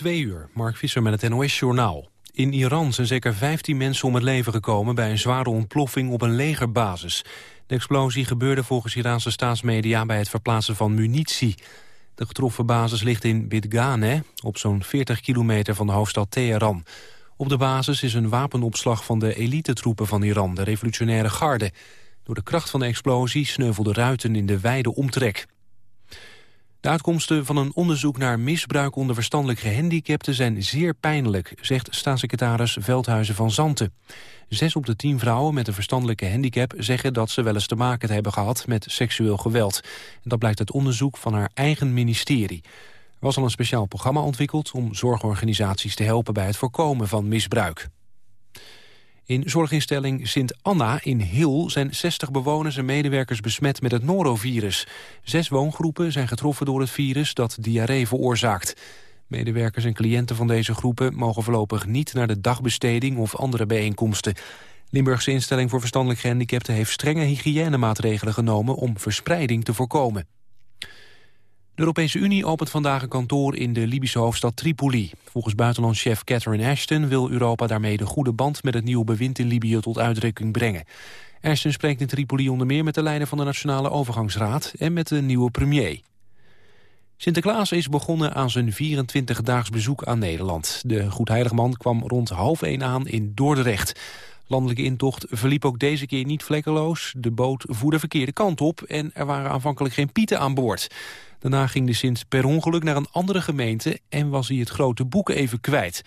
Twee uur, Mark Visser met het NOS-journaal. In Iran zijn zeker 15 mensen om het leven gekomen... bij een zware ontploffing op een legerbasis. De explosie gebeurde volgens Iraanse staatsmedia... bij het verplaatsen van munitie. De getroffen basis ligt in Bidgane, op zo'n 40 kilometer van de hoofdstad Teheran. Op de basis is een wapenopslag van de elitetroepen van Iran... de revolutionaire garde. Door de kracht van de explosie sneuvelden ruiten in de wijde omtrek. De uitkomsten van een onderzoek naar misbruik onder verstandelijk gehandicapten zijn zeer pijnlijk, zegt staatssecretaris Veldhuizen van Zanten. Zes op de tien vrouwen met een verstandelijke handicap zeggen dat ze wel eens te maken hebben gehad met seksueel geweld. Dat blijkt uit onderzoek van haar eigen ministerie. Er was al een speciaal programma ontwikkeld om zorgorganisaties te helpen bij het voorkomen van misbruik. In zorginstelling Sint Anna in Hil zijn 60 bewoners en medewerkers besmet met het norovirus. Zes woongroepen zijn getroffen door het virus dat diarree veroorzaakt. Medewerkers en cliënten van deze groepen mogen voorlopig niet naar de dagbesteding of andere bijeenkomsten. Limburgse instelling voor verstandelijk gehandicapten heeft strenge hygiënemaatregelen genomen om verspreiding te voorkomen. De Europese Unie opent vandaag een kantoor in de Libische hoofdstad Tripoli. Volgens buitenlandchef Catherine Ashton wil Europa daarmee de goede band met het nieuwe bewind in Libië tot uitdrukking brengen. Ashton spreekt in Tripoli onder meer met de leider van de Nationale Overgangsraad en met de nieuwe premier. Sinterklaas is begonnen aan zijn 24-daags bezoek aan Nederland. De Goedheiligman kwam rond half één aan in Dordrecht. Landelijke intocht verliep ook deze keer niet vlekkeloos. De boot voerde verkeerde kant op en er waren aanvankelijk geen pieten aan boord. Daarna ging de Sint per ongeluk naar een andere gemeente... en was hij het grote boek even kwijt.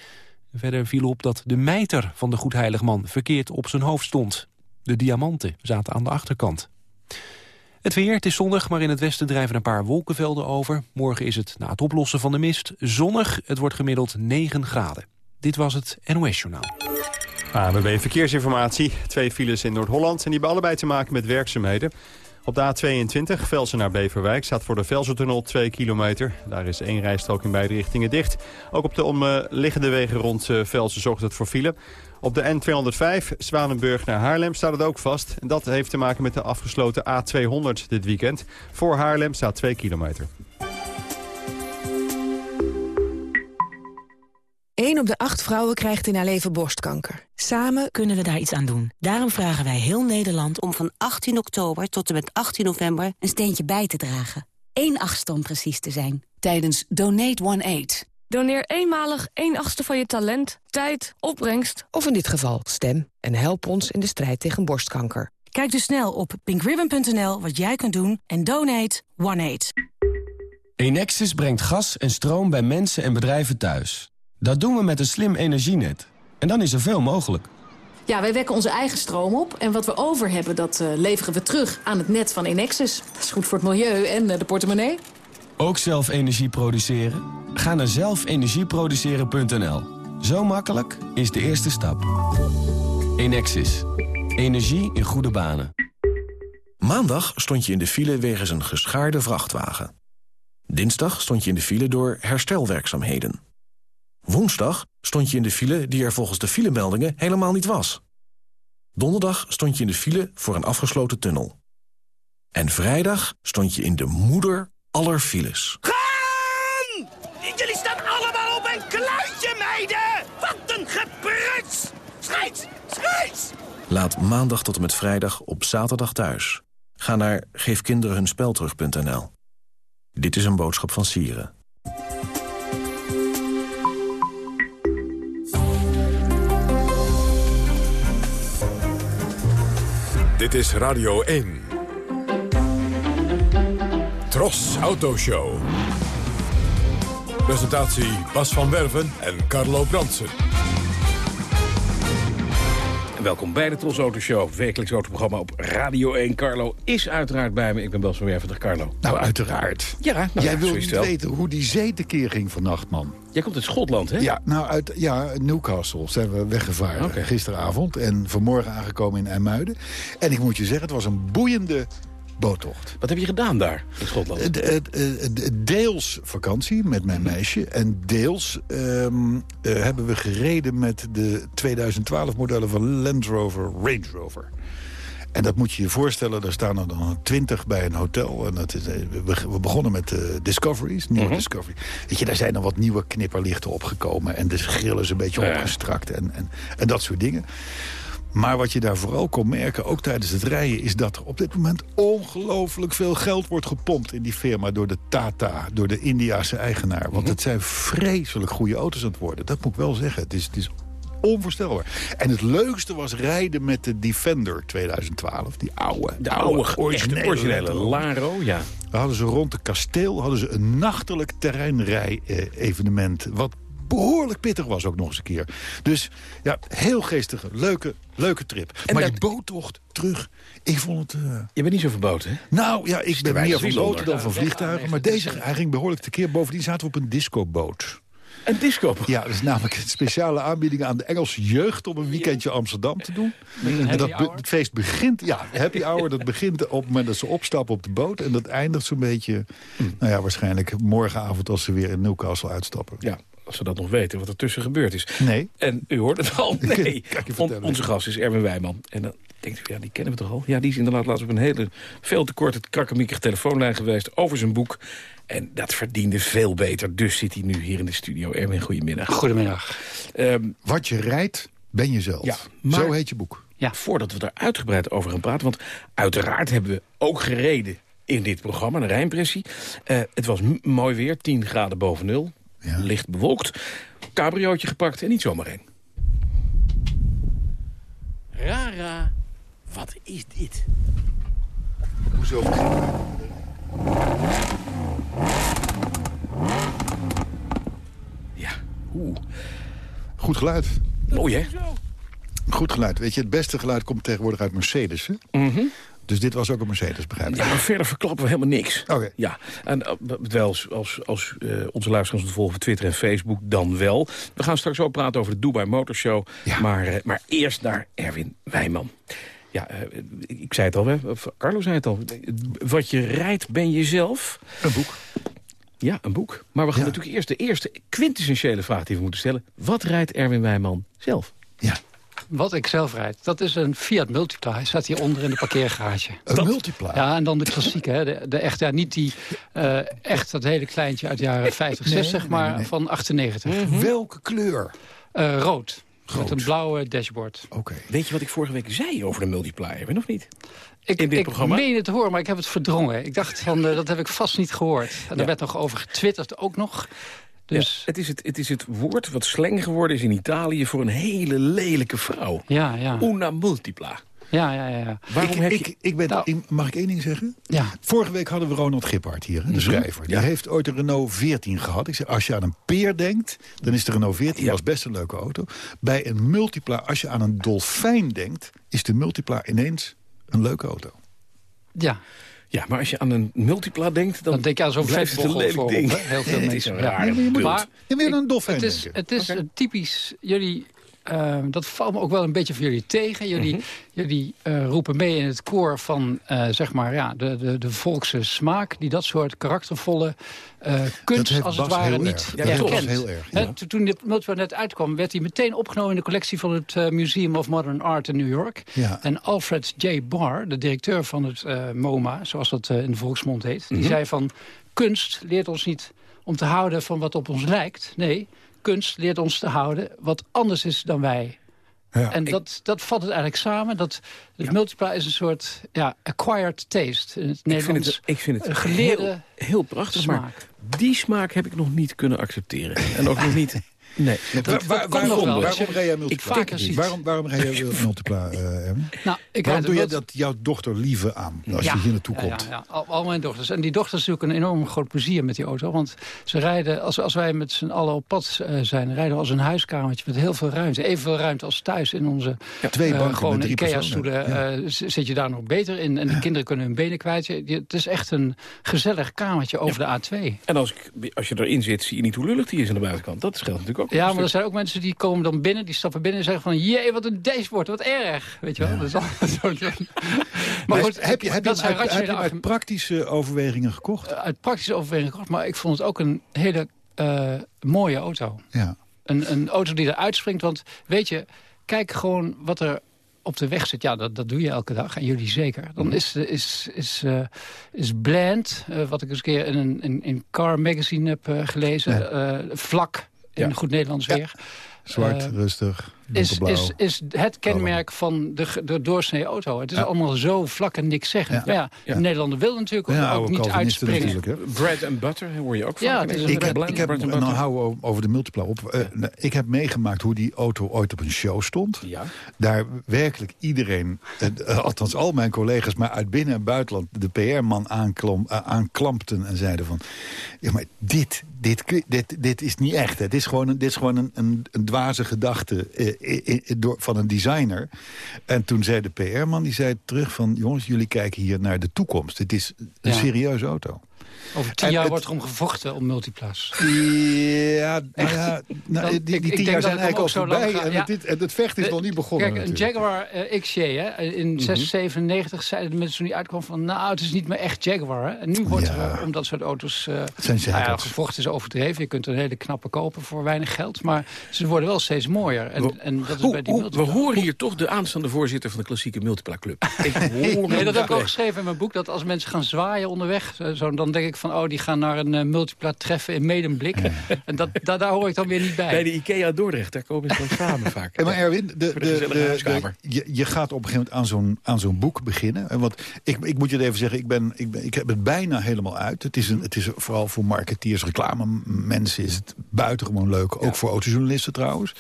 Verder viel op dat de mijter van de Goedheiligman verkeerd op zijn hoofd stond. De diamanten zaten aan de achterkant. Het weer, het is zonnig, maar in het westen drijven een paar wolkenvelden over. Morgen is het, na het oplossen van de mist, zonnig. Het wordt gemiddeld 9 graden. Dit was het NOS Journaal. ANWB Verkeersinformatie. Twee files in Noord-Holland en die hebben allebei te maken met werkzaamheden. Op de A22, Velsen naar Beverwijk, staat voor de Velsertunnel 2 kilometer. Daar is één rijstrook in beide richtingen dicht. Ook op de omliggende wegen rond eh, Velsen zorgt het voor file. Op de N205, Zwanenburg naar Haarlem, staat het ook vast. En dat heeft te maken met de afgesloten A200 dit weekend. Voor Haarlem staat 2 kilometer. 1 op de 8 vrouwen krijgt in haar leven borstkanker. Samen kunnen we daar iets aan doen. Daarom vragen wij heel Nederland om van 18 oktober tot en met 18 november een steentje bij te dragen. 1 achtste om precies te zijn. Tijdens Donate One Aid. Doneer eenmalig 1 achtste van je talent, tijd, opbrengst... of in dit geval stem en help ons in de strijd tegen borstkanker. Kijk dus snel op pinkribbon.nl wat jij kunt doen en donate One Aid. Enexis brengt gas en stroom bij mensen en bedrijven thuis. Dat doen we met een slim energienet. En dan is er veel mogelijk. Ja, wij wekken onze eigen stroom op. En wat we over hebben, dat uh, leveren we terug aan het net van Enexis. Dat is goed voor het milieu en uh, de portemonnee. Ook zelf energie produceren? Ga naar zelfenergieproduceren.nl. Zo makkelijk is de eerste stap. Enexis. Energie in goede banen. Maandag stond je in de file wegens een geschaarde vrachtwagen. Dinsdag stond je in de file door herstelwerkzaamheden. Woensdag stond je in de file die er volgens de filemeldingen helemaal niet was. Donderdag stond je in de file voor een afgesloten tunnel. En vrijdag stond je in de moeder aller files. Gaan! Jullie staan allemaal op een kluitje, meiden! Wat een gepruts! Scheids! Scheids! Laat maandag tot en met vrijdag op zaterdag thuis. Ga naar geefkinderenhunspelterug.nl. Dit is een boodschap van Sieren. Dit is Radio 1. Tros Autoshow. Presentatie Bas van Werven en Carlo Bransen. Welkom bij de Tros Auto Show, wekelijks autoprogramma op Radio 1. Carlo is uiteraard bij me. Ik ben Bas van Werven. Dag Carlo. Nou, uiteraard. Ja, nou, Jij ja, wil niet wel. weten hoe die zee tekeer ging vannacht, man. Jij komt uit Schotland, hè? Ja, nou, uit ja, Newcastle zijn we weggevaren gisteravond. En vanmorgen aangekomen in IJmuiden. En ik moet je zeggen, het was een boeiende boottocht. Wat heb je gedaan daar in Schotland? Het- het- het- Deels vakantie met mijn meisje. En deels ehm, eh, hebben we gereden met de 2012 modellen van Land Rover Range Rover. En dat moet je je voorstellen, daar staan er dan twintig bij een hotel. En dat is, eh, we, begonnen met uh, Discoveries, nieuwe Mhm. Discovery. Weet je, daar zijn dan wat nieuwe knipperlichten opgekomen. En de grill is een beetje Ja. opgestrakt en, en, en dat soort dingen. Maar wat je daar vooral kon merken, ook tijdens het rijden... is dat er op dit moment ongelooflijk veel geld wordt gepompt in die firma... door de Tata, door de Indiase eigenaar. Want het zijn vreselijk goede auto's aan het worden. Dat moet ik wel zeggen. Het is, het is onvoorstelbaar. En het leukste was rijden met de Defender 2012. Die oude, De oude, originele. Laro, ja. Daar hadden ze rond het kasteel hadden ze een nachtelijk terreinrij-evenement. wat behoorlijk pittig was ook nog eens een keer. Dus ja, heel geestige, leuke, leuke trip. En maar dat- die boottocht terug, ik vond het... eh, Je bent niet zo verboten, hè? nou ja, ik ben meer van boten dan van vliegtuigen. Maar deze, hij ging behoorlijk tekeer. Bovendien zaten we op een discoboot. Een disco. Ja, dat is namelijk een speciale aanbieding aan de Engelse jeugd... om een weekendje Amsterdam te doen. En dat be- het feest begint, ja, happy hour, dat begint op het moment dat ze opstappen op de boot. En dat eindigt zo'n beetje, nou ja, waarschijnlijk morgenavond als ze weer in Newcastle uitstappen. Ja, als we dat nog weten, wat er tussen gebeurd is. Nee. En u hoort het al, nee. Je On- onze gast is Erwin Wijman. En dan denkt u, ja, die kennen we toch al? Ja, die is inderdaad laatst op een hele, veel te korte, krakkemiekige telefoonlijn geweest... over zijn boek. En dat verdiende veel beter. Dus zit hij nu hier in de studio. Erwin, goedemiddag. Goedemiddag. Ehm, Wat je rijdt, ben jezelf. Ja, maar- Zo heet je boek. Ja. Voordat we daar uitgebreid over gaan praten... want uiteraard hebben we ook gereden in dit programma, de Rijnpressie. Eh, het was mooi weer, 10 graden boven nul. Ja. Licht bewolkt. Cabriootje gepakt en niet zomaar één. Rara, wat is dit? Hoezo? Ja, oeh. Goed geluid. Mooi, hè? Goed geluid. Weet je, het beste geluid komt tegenwoordig uit Mercedes. Hè? Mhm. Dus dit was ook een Mercedes, begrijp ik. Ja, maar verder verklappen we helemaal niks. Oké. Ja, en uh, wel als, als, als eh, onze luisteraars ons volgen op Twitter en Facebook, dan wel. We gaan straks ook praten over de Dubai Motor Show. Ja. Maar, eh, maar eerst naar Erwin Wijman. Ja, eh, ik zei het al, hè? Carlo zei het al. Wat je rijdt ben je zelf. Een boek. Ja, een boek. Maar we gaan Ja. natuurlijk eerst de eerste quintessentiële vraag die we moeten stellen. Wat rijdt Erwin Wijman zelf? Ja. Wat ik zelf rijd, dat is een Fiat Multipla. Hij staat hieronder in de parkeergarage. Een multipla. Ja, en dan de klassieke, hè, de, de echt, ja, niet die eh, echt dat hele kleintje uit de jaren 50, Nee, 60, nee, maar nee, nee. van 98. Welke kleur? Eh, rood. Met een blauwe dashboard. Oké. Weet je wat ik vorige week zei over de multiplier? Erwin, of niet? Ik, In dit ik programma? meen het te horen, maar ik heb het verdrongen. Ik dacht van, eh, dat heb ik vast niet gehoord. En Ja. daar werd nog over getwitterd ook nog. Dus Ja, het, is het, het is het woord wat slang geworden is in Italië... voor een hele lelijke vrouw. ja, ja. Una multipla. Ja, ja, ja. ja. Waarom ik, heb je... ik, ik ben, Nou. ik- mag ik één ding zeggen? ja. Vorige week hadden we Ronald Gippard hier, de schrijver. Die Ja. heeft ooit een Renault 14 gehad. Ik zeg, als je aan een peer denkt, dan is de Renault 14 Ja. was best een leuke auto. Bij een Multipla, als je aan een Dolfijn denkt... is de Multipla ineens een leuke auto. ja. Ja, maar als je aan een multipla denkt... dan, Dan denk je aan zo'n blijft het een lelijk ding. Heel veel Nee, het is mensen. Ja. Nee, maar je moet- bult. Maar Je wil aan een Dolfijn Het is, denken. het is een typisch... Jullie, eh, dat valt me ook wel een beetje voor jullie tegen. Jullie, Mhm. jullie eh, roepen mee in het koor van eh, zeg maar, ja, de, de, de volkse smaak... die dat soort karaktervolle eh, kunst als het ware niet. Ja, herkent. dat was heel erg, ja. to- Toen dit multipla net uitkwam, werd hij meteen opgenomen... in de collectie van het eh, Museum of Modern Art in New York. Ja. En Alfred J. Barr, de directeur van het eh, MoMA... zoals dat eh, in de volksmond heet... Mhm. die zei van... kunst leert ons niet om te houden van wat op ons lijkt. Nee, kunst leert ons te houden wat anders is dan wij. Ja. en dat, dat vat het eigenlijk samen. Dat, het multipla is een soort ja, acquired taste. In het Ik vind het, ik vind het geleerde heel, heel prachtig, maar smaak. die smaak heb ik nog niet kunnen accepteren. En ook nog niet... Nee, Waar- waar- waarom, wel. waarom rij jij Multipla? zie- waarom, waarom rij jij Multipla, Erwin? Nou, ik Waarom doe jij een dat jouw dochter lieve aan als Ja, je hier naartoe ja, komt? Ja, ja. Al, al mijn dochters. En die dochters zoeken een enorm groot plezier met die auto. Want ze rijden, als, als wij met z'n allen op pad eh, zijn... rijden we als een huiskamertje met heel veel ruimte. Evenveel ruimte als thuis in onze Twee eh, banken gewoon met drie Ikea-stoelen. personen. Ja. z- zit je daar nog beter in. En de kinderen kunnen hun benen kwijt. Je- je- Het is echt een gezellig kamertje over de A2. En als, ik, als je erin zit, zie je niet hoe lullig die is aan de buitenkant. Dat scheelt natuurlijk ook. Ja, maar er zijn ook mensen die komen dan binnen, die stappen binnen en zeggen van... jee, wat een dashboard, wat erg. Weet je wel? Dat is altijd zo. Maar goed, heb je, heb je hem uit, heb je rationele hem uit praktische overwegingen gekocht? uit praktische overweging gekocht. Maar ik vond het ook een hele eh, mooie auto. Ja. Een, een auto die eruit springt. Want weet je, kijk gewoon wat er op de weg zit, ja, dat, dat doe je elke dag. En jullie zeker. Dan Mhm. is, is, is, eh, is Bland, eh, wat ik eens een keer in een in, in Car Magazine heb eh, gelezen. eh, vlak, in Ja. goed Nederlands weer. Zwart, Eh, rustig, is, is, is het kenmerk van de, de doorsnee auto. Het is Ja. allemaal zo vlak en niks zeggen. Ja. Ja, Ja. de Nederlander wil natuurlijk ook, Ja, ook oude niet uitspringen. hè. Bread and butter hoor je ook van. Ja, het is een Ik heb, ik heb and nou we over de multipla op. Eh, nou, ik heb meegemaakt hoe die auto ooit op een show stond. Ja. Daar werkelijk iedereen, eh, althans al mijn collega's... maar uit binnen- en buitenland de PR-man aanklom, aanklampten en zeiden van... ja, maar dit, dit, dit, dit is niet echt. Het is gewoon een, dit is gewoon een, een, een dwaze gedachte eh, i- i- door, van een designer. En toen zei de PR-man, die zei terug van... jongens, jullie kijken hier naar de toekomst. Het is een Ja. serieuze auto. Over tien En jaar het- wordt er om gevochten om multiplas. Ja, nou ja nou, Dan- die, ik- die ik tien jaar zijn eigenlijk al ook zo lang voorbij. En, ja. dit- en het vecht is De- nog niet begonnen Kijk, een. Jaguar eh, XJ, hè, in 697 zeiden de mensen toen die uitkwam van... nou, het is niet meer echt Jaguar. Hè. En nu wordt Ja. er om dat soort auto's... eh zijn nou ja, gevochten is overdreven. Je kunt er een hele knappe kopen voor weinig geld. Maar ze worden wel steeds mooier. En, en dat is Hoe- bij die we horen hier toch de aanstaande voorzitter van de klassieke Multipla Club. Ik hoor Nee, dat heb ik ook geschreven in mijn boek. Dat als mensen gaan zwaaien onderweg... eh, Zo, dan denk ik van, oh, die gaan naar een eh, multipla treffen in Medemblik. En dat, daar, daar hoor ik dan weer niet bij. Bij de IKEA Dordrecht, daar komen ze dan samen vaak. Hey, maar Erwin, de, de, de je, je gaat op een gegeven moment aan zo'n aan zo'n boek beginnen. En Want ik, ik moet je even zeggen, ik, ben, ik, ben, ik heb het bijna helemaal uit. Het is, een, het is vooral voor marketeers, reclame mensen is het buitengewoon leuk. Ook voor autojournalisten trouwens.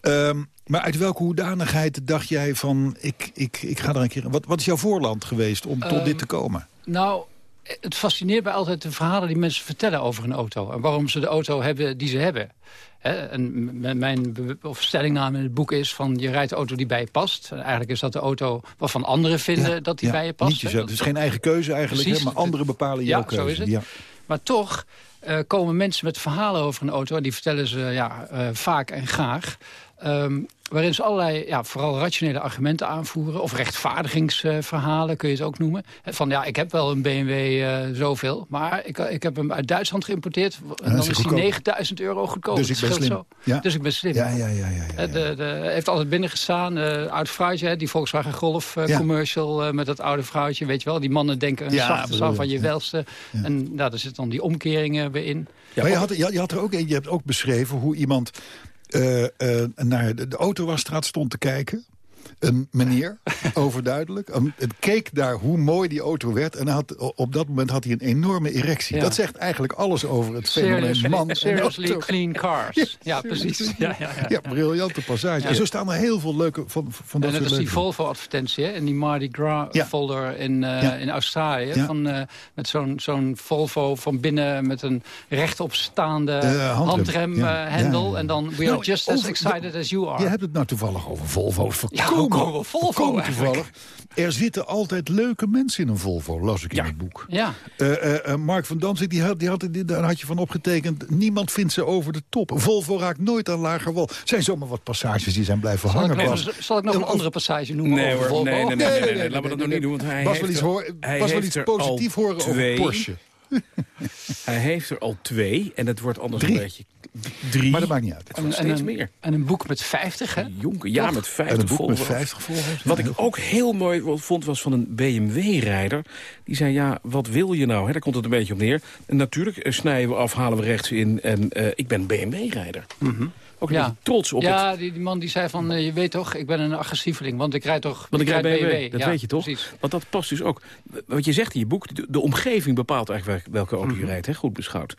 Ehm, maar uit welke hoedanigheid dacht jij van, ik, ik, ik ga er een keer... Wat, wat is jouw voorland geweest om tot Ehm, dit te komen? Nou, het fascineert mij altijd de verhalen die mensen vertellen over een auto. En waarom ze de auto hebben die ze hebben. En mijn of stellingname in het boek is van je rijdt de auto die bij je past. En eigenlijk is dat de auto waarvan anderen vinden dat die Ja, bij je past. Niet jezelf. Is geen eigen keuze eigenlijk, Precies. hè, maar anderen bepalen Ja, jouw keuze. zo is het. Ja. Maar toch eh, komen mensen met verhalen over een auto... en die vertellen ze ja, eh, vaak en graag... ehm, waarin ze allerlei, ja, vooral rationele argumenten aanvoeren... of rechtvaardigingsverhalen, kun je het ook noemen. Van ja, ik heb wel een BMW eh, zoveel... maar ik, ik heb hem uit Duitsland geïmporteerd... en dan is is hij goedkoop. 9000 euro goedkoop. Dus ik ben slim. Zo. Ja. Dus ik ben slim. Ja, ja, ja, ja, ja, Eh, De, de, heeft altijd binnengestaan, eh oud vrouwtje, hè, die Volkswagen Golf eh, Ja. commercial... eh, met dat oude vrouwtje, weet je wel. Die mannen denken een Ja, zachte zaal van je welste. En nou, daar zitten dan die omkeringen weer in. maar je had, je, had er ook je hebt ook beschreven hoe iemand eh, eh, naar de, de autowasstraat stond te kijken. Een meneer, overduidelijk. Het keek daar hoe mooi die auto werd. En had, op dat moment had hij een enorme erectie. Ja. Dat zegt eigenlijk alles over het fenomeen man seriously clean cars. Ja, precies. Ja, ja, ja. Ja, briljante passage. En zo staan er heel veel leuke van, van dat En soort als die Volvo-advertentie en die Mardi Gras Ja. folder in, eh, in Australië. Van, eh, met zo'n zo'n Volvo van binnen met een rechtopstaande handrem. Ja. handremhendel. Ja, ja. En dan, we Nou, are just as excited as you are. Je hebt het nou toevallig over Volvo. Ja, Volkomen, komen we Volvo toevallig. Er zitten altijd leuke mensen in een Volvo, las ik in het boek. Ja. Eh, eh, eh, Mark van Danzig, die had, die had, die, daar had je van opgetekend... niemand vindt ze over de top. Volvo raakt nooit aan lager wal. zijn zomaar wat passages die zijn blijven Zal ik, hangen. nog, zal ik nog een andere passage noemen Nee over hoor, Volvo? nee, nee, nee, nee, nee, nee, laten we dat nog niet doen. Want hij Bas heeft wil iets, er- hoor, hij Bas wil heeft iets er positief horen twee. over Porsche. Hij heeft er al twee en het wordt anders Drie. een beetje... Drie. Maar dat maakt niet uit. Het wordt En, steeds een, meer. en een boek met 50, hè? Jonker, ja, met 50 En een boek met Volvo's. 50 Volvo's. Wat Ja, ik ook heel mooi vond was van een BMW-rijder. Die zei, ja, wat wil je nou? Hè, daar komt het een beetje op neer. En natuurlijk eh, snijden we af, halen we rechts in. En eh, ik ben BMW-rijder. Ook een Ja. beetje trots op ja, het... die, die man die zei van, eh, je weet toch, ik ben een agressieveling. Want ik rijd toch Want ik rijd BMW, dat weet je toch? Precies. Want dat past dus ook. Wat je zegt in je boek, de, de omgeving bepaalt eigenlijk welke auto Mhm. je rijdt, hè, goed beschouwd.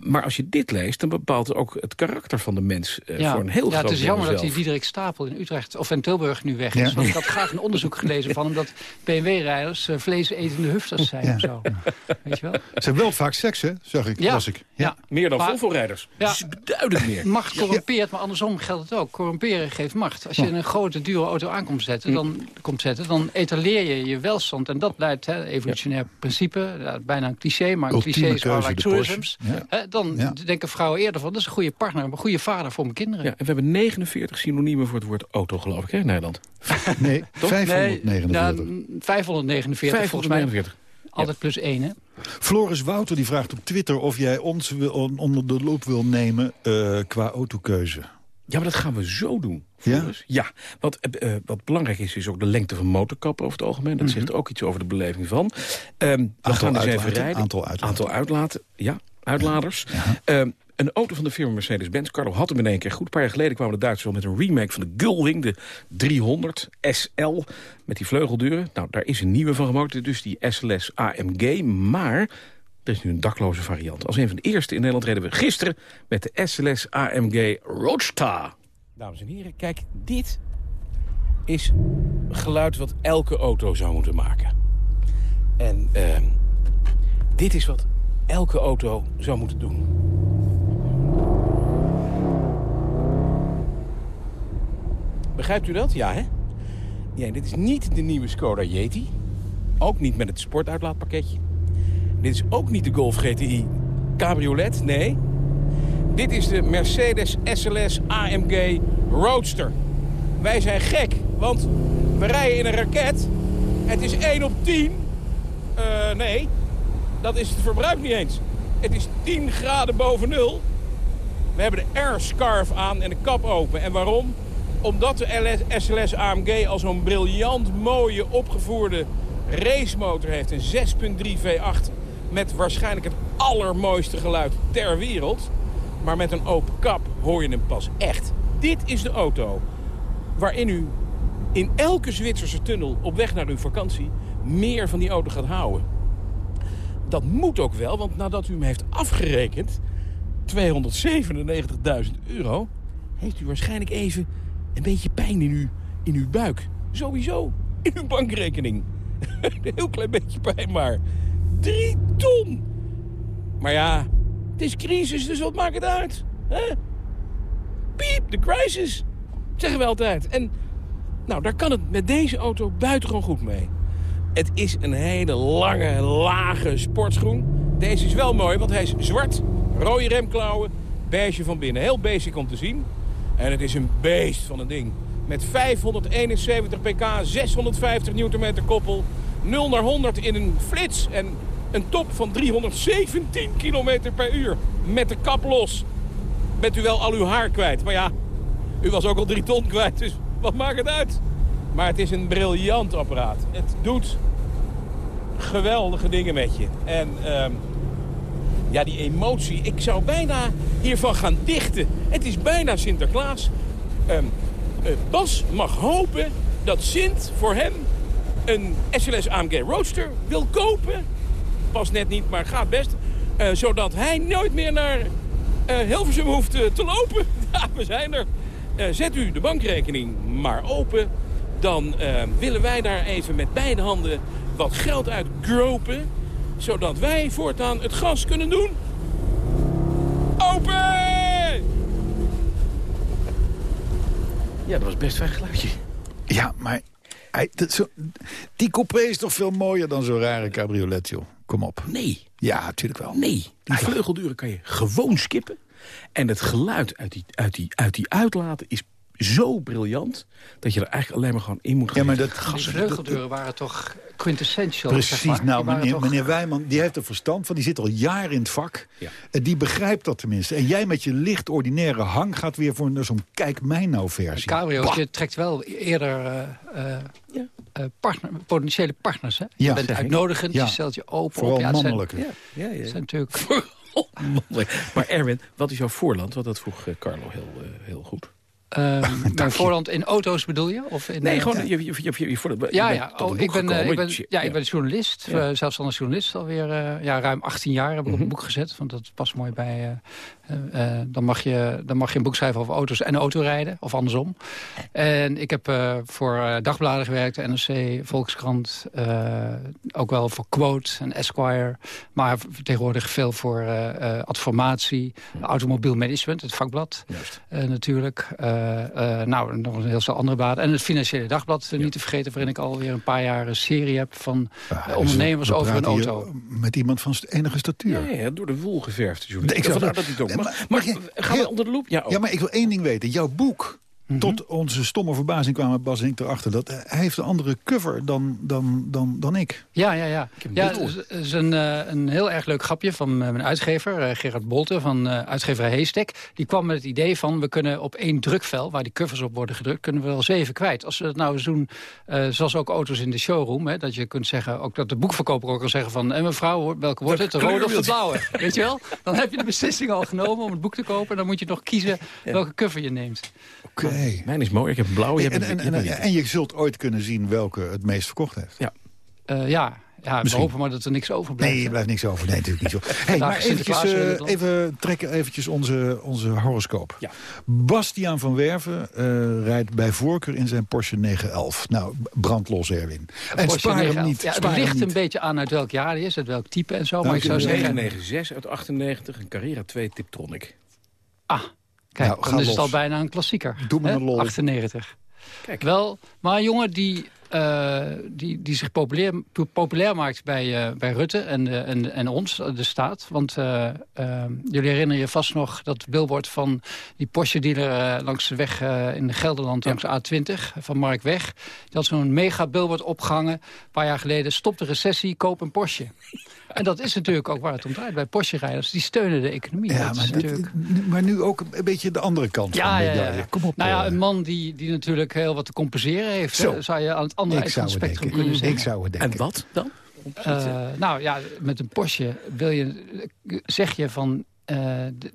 Maar als je dit leest, dan bepaalt ook het karakter van de mens eh, Ja. voor een heel ja, groot het is jammer dat die. Diederik Stapel in Utrecht of in Tilburg nu weg is. Ja. Want ik had graag een onderzoek gelezen van hem dat BMW-rijders uh, vleesetende hufters zijn Ja. of zo. Weet je wel? Ze hebben wel vaak seks, hè? Zag ik, Ja. las ik. Ja. Meer dan Volvo-rijders. Ja. Dus beduidend meer. Macht corrumpeert, maar andersom geldt het ook. Corrumperen geeft macht. Als je een grote, dure auto aankomt zetten, dan, komt zetten, dan etaleer je je welstand. En dat blijkt, hè, evolutionair principe, ja, bijna een cliché, maar Ultieme clichés are keuze, like tourisms. Hè, dan Ja. denken vrouwen eerder van, dat is een goede partner, een goede vader voor mijn kinderen. Ja, en we hebben 49 synoniemen voor het woord auto, geloof ik, hè, in Nederland. Nee, Toch? 549. Nee, ja, 549 volgens mij. 549. Altijd plus één, hè? Floris Wouter die vraagt op Twitter of jij ons wil, on- onder de loep wil nemen eh, qua autokeuze. Ja, maar dat gaan we zo doen. Ja? Floris. Ja, wat, eh, eh, wat belangrijk is, is ook de lengte van motorkappen over het algemeen. Dat zegt ook iets over de beleving van. Ehm, we Aantal gaan dus even uitlaten, rijden. aantal uitlaten. Aantal uitlaten, ja, uitladers. Ehm, een auto van de firma Mercedes-Benz. Carlo had hem in één keer goed. Een paar jaar geleden kwamen de Duitsers al met een remake van de Gullwing. De 300 SL met die vleugeldeuren. Nou, daar is een nieuwe van gemaakt. Dus die SLS AMG. Maar er is nu een dakloze variant. Als een van de eerste in Nederland reden we gisteren... met de SLS AMG Roadster. Dames en heren, kijk, dit is geluid wat elke auto zou moeten maken. En ehm, dit is wat elke auto zou moeten doen. Begrijpt u dat? Ja, hè? Ja, dit is niet de nieuwe Skoda Yeti. Ook niet met het sportuitlaatpakketje. Dit is ook niet de Golf GTI Cabriolet, nee. Dit is de Mercedes SLS AMG Roadster. Wij zijn gek, want we rijden in een raket. Het is 1 op 10. Eh, nee, dat is het verbruik niet eens. Het is 10 graden boven nul. We hebben de air-scarf aan en de kap open. En waarom? Omdat de LS SLS AMG al zo'n briljant mooie opgevoerde racemotor heeft. Een 6.3 V8 met waarschijnlijk het allermooiste geluid ter wereld. Maar met een open kap hoor je hem pas echt. Dit is de auto waarin u in elke Zwitserse tunnel op weg naar uw vakantie meer van die auto gaat houden. Dat moet ook wel, want nadat u hem heeft afgerekend, 297.000 euro, heeft u waarschijnlijk even een beetje pijn in uw, in uw buik. Sowieso, in uw bankrekening. een heel klein beetje pijn maar. Drie ton! Maar ja, het is crisis, dus wat maakt het uit? Hè? Piep, de crisis, zeggen we altijd. En nou, daar kan het met deze auto buitengewoon goed mee. Het is een hele lange, lage sportschoen. Deze is wel mooi, want hij is zwart, rode remklauwen, beige van binnen. Heel basic om te zien. En het is een beest van een ding. Met 571 pk, 650 Nm koppel, 0 naar 100 in een flits en een top van 317 km per uur. Met de kap los. Bent u wel al uw haar kwijt. Maar ja, u was ook al 3 ton kwijt, dus wat maakt het uit? Maar het is een briljant apparaat. Het doet geweldige dingen met je. En ehm, ja, die emotie. Ik zou bijna hiervan gaan dichten. Het is bijna Sinterklaas. Eh, Bas mag hopen dat Sint voor hem een SLS AMG Roadster wil kopen. Pas net niet, maar gaat best. Eh, zodat hij nooit meer naar eh, Hilversum hoeft te lopen. Ja, we zijn er. Zet u de bankrekening maar open. Dan eh, willen wij daar even met beide handen wat geld uit gropen. Zodat wij voortaan het gas kunnen doen. Open! Ja, dat was best fijn geluidje. Ja, maar hij, dat zo, die coupé is toch veel mooier dan zo'n rare cabriolet, joh. Kom op. Nee. Ja, natuurlijk wel. Nee, die vleugelduren kan je gewoon skippen. En het geluid uit die, uit die, uit die uitlaten is zo briljant... dat je er eigenlijk alleen maar gewoon in moet gaan. Ja, maar dat, Die vleugeldeuren waren toch quintessential. Precies, zeg maar. nou meneer, toch- meneer Wijman, die heeft er verstand van. Die zit al jaren in het vak. Ja. En die begrijpt dat tenminste. En jij met je licht ordinaire hang gaat weer voor een- zo'n kijk mij nou versie. cabriootje trekt wel eerder eh, eh, eh, partner, potentiële partners. Hè? Ja, je bent uitnodigend, Ja. je stelt je open. Vooral op. Ja, het zijn- mannelijke. Ja, ja, ja. zijn natuurlijk... maar Erwin, wat is jouw voorland? Want dat vroeg eh, Carlo heel, eh, heel goed. Ehm, mijn voorland in auto's bedoel je? Of in, Nee, eh, gewoon je, je, Ja, ja. Oh, ik, ben, ik, ja, ik ben journalist, Ja. eh, zelfstandig journalist alweer eh, ja, ruim 18 jaar heb ik op een boek gezet. Want dat past mooi bij... dan, mag je, dan mag je een boek schrijven over auto's en autorijden, of andersom. En ik heb voor dagbladen gewerkt, NRC, Volkskrant, ook wel voor Quote en Esquire. Maar tegenwoordig veel voor adformatie, automobiel management, het vakblad natuurlijk. Eh, eh, nou, nog een heel stel andere bladen. En het Financiële Dagblad, eh, niet te vergeten... waarin ik alweer een paar jaar een serie heb van eh, ondernemers We over een auto. Met iemand van enige statuur. Ja, ja, door de woel geverfd journalist. Nee, ik zou- dat Nee, mag. maar- Maar, maar je- gaan we onder de loep? Ja, oh. Ja, maar ik wil één ding weten. Jouw boek, Mhm. Tot onze stomme verbazing kwamen Bas en ik erachter... dat hij heeft een andere cover dan, dan, dan, dan ik. Ja, ja, ja. ja het is- een, eh, een heel erg leuk grapje van eh, mijn uitgever, eh, Gerard Bolte van uh, uitgeverij Heestek. Die kwam met het idee van, we kunnen op één drukvel, waar die covers op worden gedrukt, kunnen we wel zeven kwijt. Als we dat nou eens doen, eh, zoals ook auto's in de showroom, hè, dat je kunt zeggen, ook dat de boekverkoper ook kan zeggen van, en mevrouw, welke wordt het, de rode of de blauwe? Weet je wel? Dan heb je de beslissing al genomen om het boek te kopen en dan moet je nog kiezen welke cover je neemt. Mijn is mooi, ik heb blauw, je En, hebt en, en, en, je zult ooit kunnen zien welke het meest verkocht heeft. Ja. Eh, ja, ja we Misschien. hopen maar dat er niks overblijft. Nee, er blijft niks over. Nee, natuurlijk niet zo. Hey, maar eventjes, Sinterklaas eh, even trekken eventjes onze, onze horoscoop. Ja. Bastiaan van Werven eh, rijdt bij voorkeur in zijn Porsche 911. Nou, brandlos Erwin. En Porsche spaar hem 911. niet. Ja, het spaar ligt niet. een beetje aan uit welk jaar die is, uit welk type en zo. Nou, maar ik zou zeggen... 996 uit 98, een Carrera 2 Tiptronic. Ah, kijk, Nou, dan is het al bijna een klassieker. Doe me een lol. 98. Kijk. Wel, maar een jongen die, die, die zich populair, populair maakt bij, eh, bij Rutte en, eh, en, en ons, de staat. Want eh, eh, jullie herinneren je vast nog dat billboard van die Porsche-dealer... eh, langs de weg eh, in Gelderland, langs de A20, van Mark Weg. Die had zo'n mega billboard opgehangen, een paar jaar geleden. Stop de recessie, koop een Porsche. En dat is natuurlijk ook waar het om draait bij Porsche-rijders. Die steunen de economie. Ja, maar, dit- natuurlijk... maar nu ook een beetje de andere kant Ja, van de ja, ja. Kom op. Nou ja, eh. een man die, die natuurlijk heel wat te compenseren heeft. Zo. hè, zou je aan het andere ik zou het spectrum denken. kunnen zeggen. Ik zou het denken. En wat dan? Eh, nou ja, met een Porsche wil je, zeg je van... eh,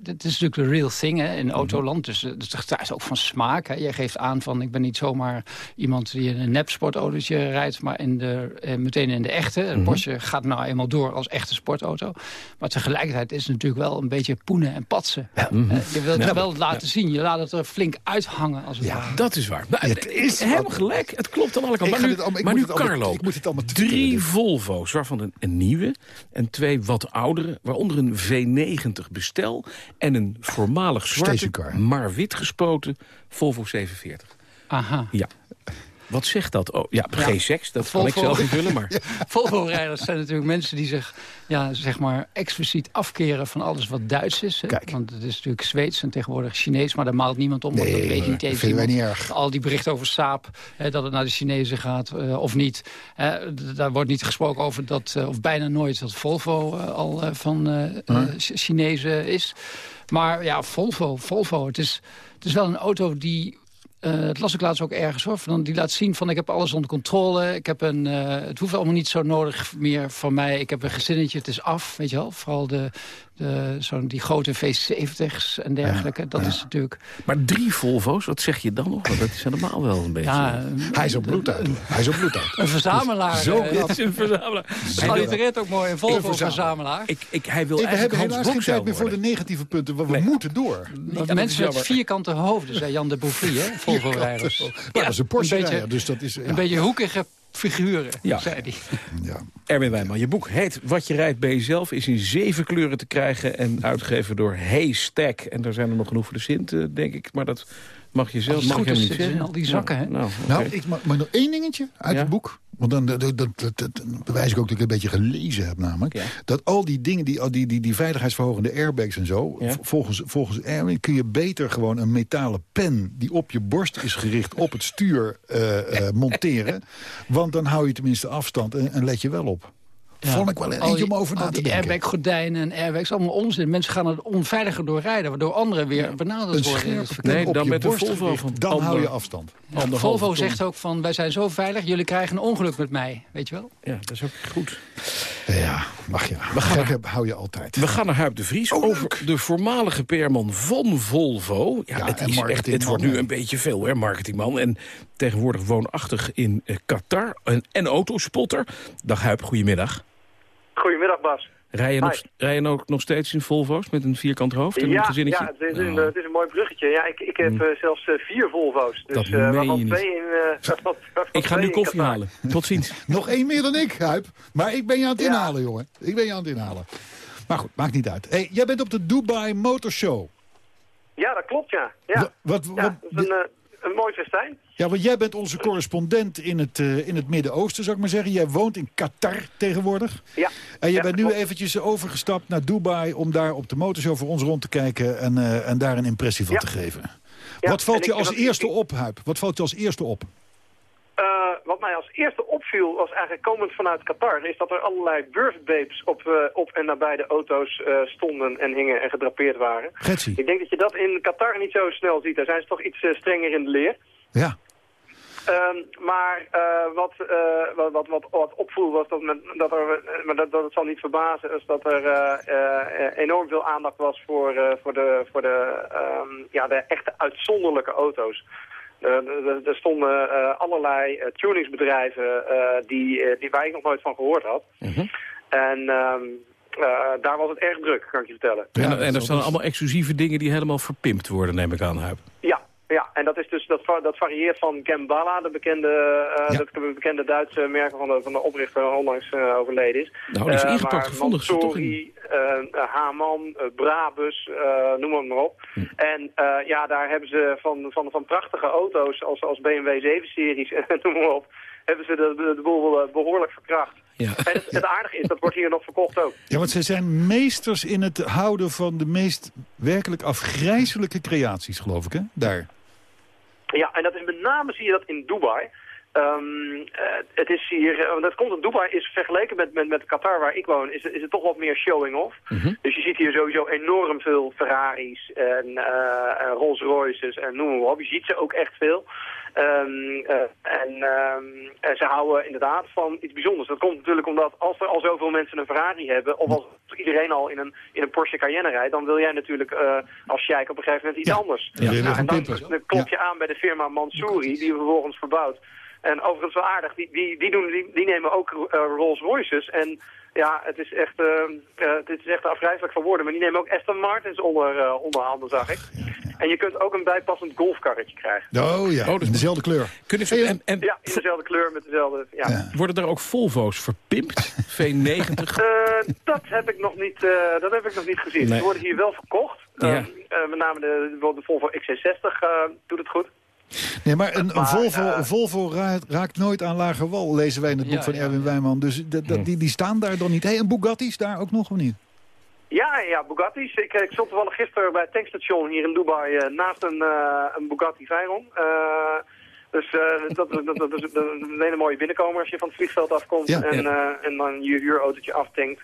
dit is natuurlijk de real thing hè, in autoland. Dus, eh, dus daar is ook van smaak. Hè. Je geeft aan van ik ben niet zomaar iemand die in een nepsportautootje rijdt... maar in de, eh, meteen in de echte. Een Porsche gaat nou eenmaal door als echte sportauto. Maar tegelijkertijd is het natuurlijk wel een beetje poenen en patsen. Eh, je wilt het wel laten zien. Je laat het er flink uithangen als het ware. Dat is waar. Het is helemaal gelijk. Het klopt aan alle kanten. Maar nu, allemaal- ik maar moet nu het allemaal- Carlo. ik moet het allemaal Drie. Volvo's, waarvan een, een nieuwe en twee wat oudere. Waaronder een V90 bestel en een voormalig zwarte, Stationcar. maar wit gespoten Volvo 740. Aha. Ja. Wat zegt dat? Oh, ja, Ja. G6, dat kan ik zelf invullen, maar... Volvo-rijders zijn natuurlijk mensen die zich ja, zeg maar expliciet afkeren van alles wat Duits is. Hè? Kijk. Want het is natuurlijk Zweeds en tegenwoordig Chinees, maar daar maalt niemand om. Nee, dat weet niet eens vinden wij niet erg. Al die berichten over Saab, hè, dat het naar de Chinezen gaat eh, of niet. Hè, daar wordt niet gesproken over dat, eh, of bijna nooit, dat Volvo eh, al van Ch- Chinezen is. Maar ja, Volvo, Volvo, het is, het is wel een auto die... eh, het las ik laatst ook ergens hoor. Van, die laat zien van ik heb alles onder controle. Ik heb een, eh, het hoeft allemaal niet zo nodig meer van mij. Ik heb een gezinnetje, het is af. Weet je wel? Vooral de, zo'n die grote V70's en dergelijke. dat is natuurlijk... Maar drie Volvo's, wat zeg je dan nog? Dat is helemaal wel een beetje... Ja, Hij is op bloed uit. Hij is op bloed uit. een verzamelaar. Zo eh, is een verzamelaar. Allitereert ook mooi. Een Volvo-verzamelaar. Ik, ik, hij wil we eigenlijk hebben Hans helaas geen tijd meer voor de negatieve punten, want we Nee. moeten door. Dat mensen met vierkante hoofden, zei Jan de Bouffry, hè? Volvo-rijders. Maar dat is een Porsche een beetje- rijder, dus dat is... Ja. Een beetje hoekige figuren, Ja. zei hij. ja. Erwin Wijnman, je boek heet Wat je rijdt bij jezelf... is in zeven kleuren te krijgen en uitgegeven door Haystack. En daar zijn er nog genoeg voor de Sint, eh, denk ik. Maar dat mag je zelf mag goed is, helemaal niet zeggen. al die zakken, Ja, hè? Nou, Nou, ik, maar, maar nog één dingetje uit Ja? het boek. Want dan, dat, dat, dat, bewijs ik ook dat ik een beetje gelezen heb namelijk. Ja. Dat al die dingen, die, die, die, die veiligheidsverhogende airbags en zo... Ja. volgens, volgens Erwin kun je beter gewoon een metalen pen... die op je borst is gericht op het stuur eh, eh, monteren. Want dan hou je tenminste afstand en, en let je wel op. Ja. Vond ik wel een eentje om over na te die denken. airbag-gordijnen en airbags, allemaal onzin. Mensen gaan er onveiliger door rijden, waardoor anderen weer benaderd Een worden. in het Nee, dan met een borst Volvo van Dan hou je afstand. Ja, Volvo ton. zegt ook van, wij zijn zo veilig, jullie krijgen een ongeluk met mij. Weet je wel? Ja, dat is ook goed. Ja, mag je. We gaan hou je altijd. We gaan naar Huip de Vries Oh, over de voormalige peerman van Volvo. Ja, Ja, het, is echt, het wordt nu een beetje veel, hè, marketingman. En tegenwoordig woonachtig in eh, Qatar. En, en autospotter. Dag Huip, goedemiddag. Goedemiddag Bas. Rij je, nog, rij je ook nog steeds in Volvo's met een vierkant hoofd en een Ja, gezinnetje? ja het, is een, Nou, het is een mooi bruggetje. Ja, ik, ik heb eh, zelfs eh, vier Volvo's. Dus, Dat eh, meen je niet. twee in, eh, ik ga nu koffie halen. Tot ziens. Nog één meer dan ik, Huip. Maar ik ben je aan het Ja. inhalen, jongen. Ik ben je aan het inhalen. Maar goed, maakt niet uit. Hey, jij bent op de Dubai Motor Show. Ja, dat klopt, ja. Ja, Wat, wat, ja wat- dat is een, een mooi festijn. ja, want jij bent onze correspondent in het, eh, in het Midden-Oosten, zou ik maar zeggen. Jij woont in Qatar tegenwoordig. Ja. En je Ja, bent nu klopt. eventjes overgestapt naar Dubai... om daar op de motorshow voor ons rond te kijken... en, eh, en daar een impressie van Ja. te geven. Ja, Wat valt je als eerste op, Huip? Wat valt je als eerste op? Eh, wat mij als eerste opviel, was eigenlijk komend vanuit Qatar, is dat er allerlei birthbabes op, eh, op en nabij de auto's eh, stonden en hingen en gedrapeerd waren. Getsie. Ik denk dat je dat in Qatar niet zo snel ziet. Daar zijn ze toch iets eh, strenger in de leer. Ja. Ehm, maar wat, eh, wat, wat, wat, wat opviel was dat, men, dat er, maar dat, dat het zal niet verbazen, is dat er enorm veel aandacht was voor, voor, de, voor de, ehm, ja, de echte uitzonderlijke auto's. Eh, er- er stonden eh, allerlei eh, tuningsbedrijven eh, die, die waar ik nog nooit van gehoord had. En ehm, eh, daar was het erg druk, kan ik je vertellen. en, en er staan allemaal exclusieve dingen die helemaal verpimpt worden, neem ik aan, Huip. Ja, ja, en dat, is dus, dat, dat varieert van Gembala, de bekende, eh, dat bekende Duitse merk van de, van de oprichter onlangs eh, overleden is. Nou, die is Eh, ingepakt gevonden, ze toch Mansouri, eh, Haman, eh, Brabus, eh, noem het maar op. Hm. En eh, ja, daar hebben ze van, van, van prachtige auto's als, als BMW 7-series, noem maar op, hebben ze de, de, de boel eh, behoorlijk verkracht. En het, het aardige is, dat wordt hier nog verkocht ook. Ja, want zij zijn meesters in het houden van de meest werkelijk afgrijzelijke creaties, geloof ik, hè? Daar. Ja, en dat is met name zie je dat in Dubai. Eh, het is hier, eh, want dat komt in Dubai is vergeleken met, met, met Qatar waar ik woon, is, is het toch wat meer showing off. Dus je ziet hier sowieso enorm veel Ferraris en eh, en Rolls Royces en noem maar op. Je ziet ze ook echt veel. Ehm, eh, en, ehm, en ze houden inderdaad van iets bijzonders. Dat komt natuurlijk omdat als er al zoveel mensen een Ferrari hebben, of als iedereen al in een, in een Porsche Cayenne rijdt, dan wil jij natuurlijk eh, als sheik op een gegeven moment iets anders. je Nou, en dan, dan klop je aan bij de firma Mansouri, die vervolgens verbouwt. En overigens wel aardig, die, die, die, doen, die, die nemen ook eh, Rolls Royces. En ja, het is echt, eh, eh, het is echt afgrijzelijk van woorden. Maar die nemen ook Aston Martins onder, eh, onder handen, zag ik. En je kunt ook een bijpassend golfkarretje krijgen. Oh ja, in dezelfde kleur. Kunnen ze, en, en Ja, in dezelfde kleur, met dezelfde... Ja. worden er ook Volvo's verpimpt? V90? Eh, dat, heb ik nog niet, eh, dat heb ik nog niet gezien. Nee. Ze worden hier wel verkocht. Ja. Eh, eh, met name de, de Volvo XC60 eh, doet het goed. Nee, maar een, een Volvo, eh, een Volvo raakt, raakt nooit aan lage wal, lezen wij in het boek Ja, van ja, Erwin Wijman. Dus dat, dat, die, die staan daar dan niet. Hey, en Bugatti's daar ook nog of niet? Ja, ja, Bugatti's. Ik, ik stond toevallig gisteren bij het tankstation hier in Dubai eh, naast een, eh, een Bugatti Veyron. Eh, dus eh, dat, dat, dat, dat is een hele mooie binnenkomer als je van het vliegveld afkomt Ja. en, Ja. eh, en dan je huurautootje aftankt.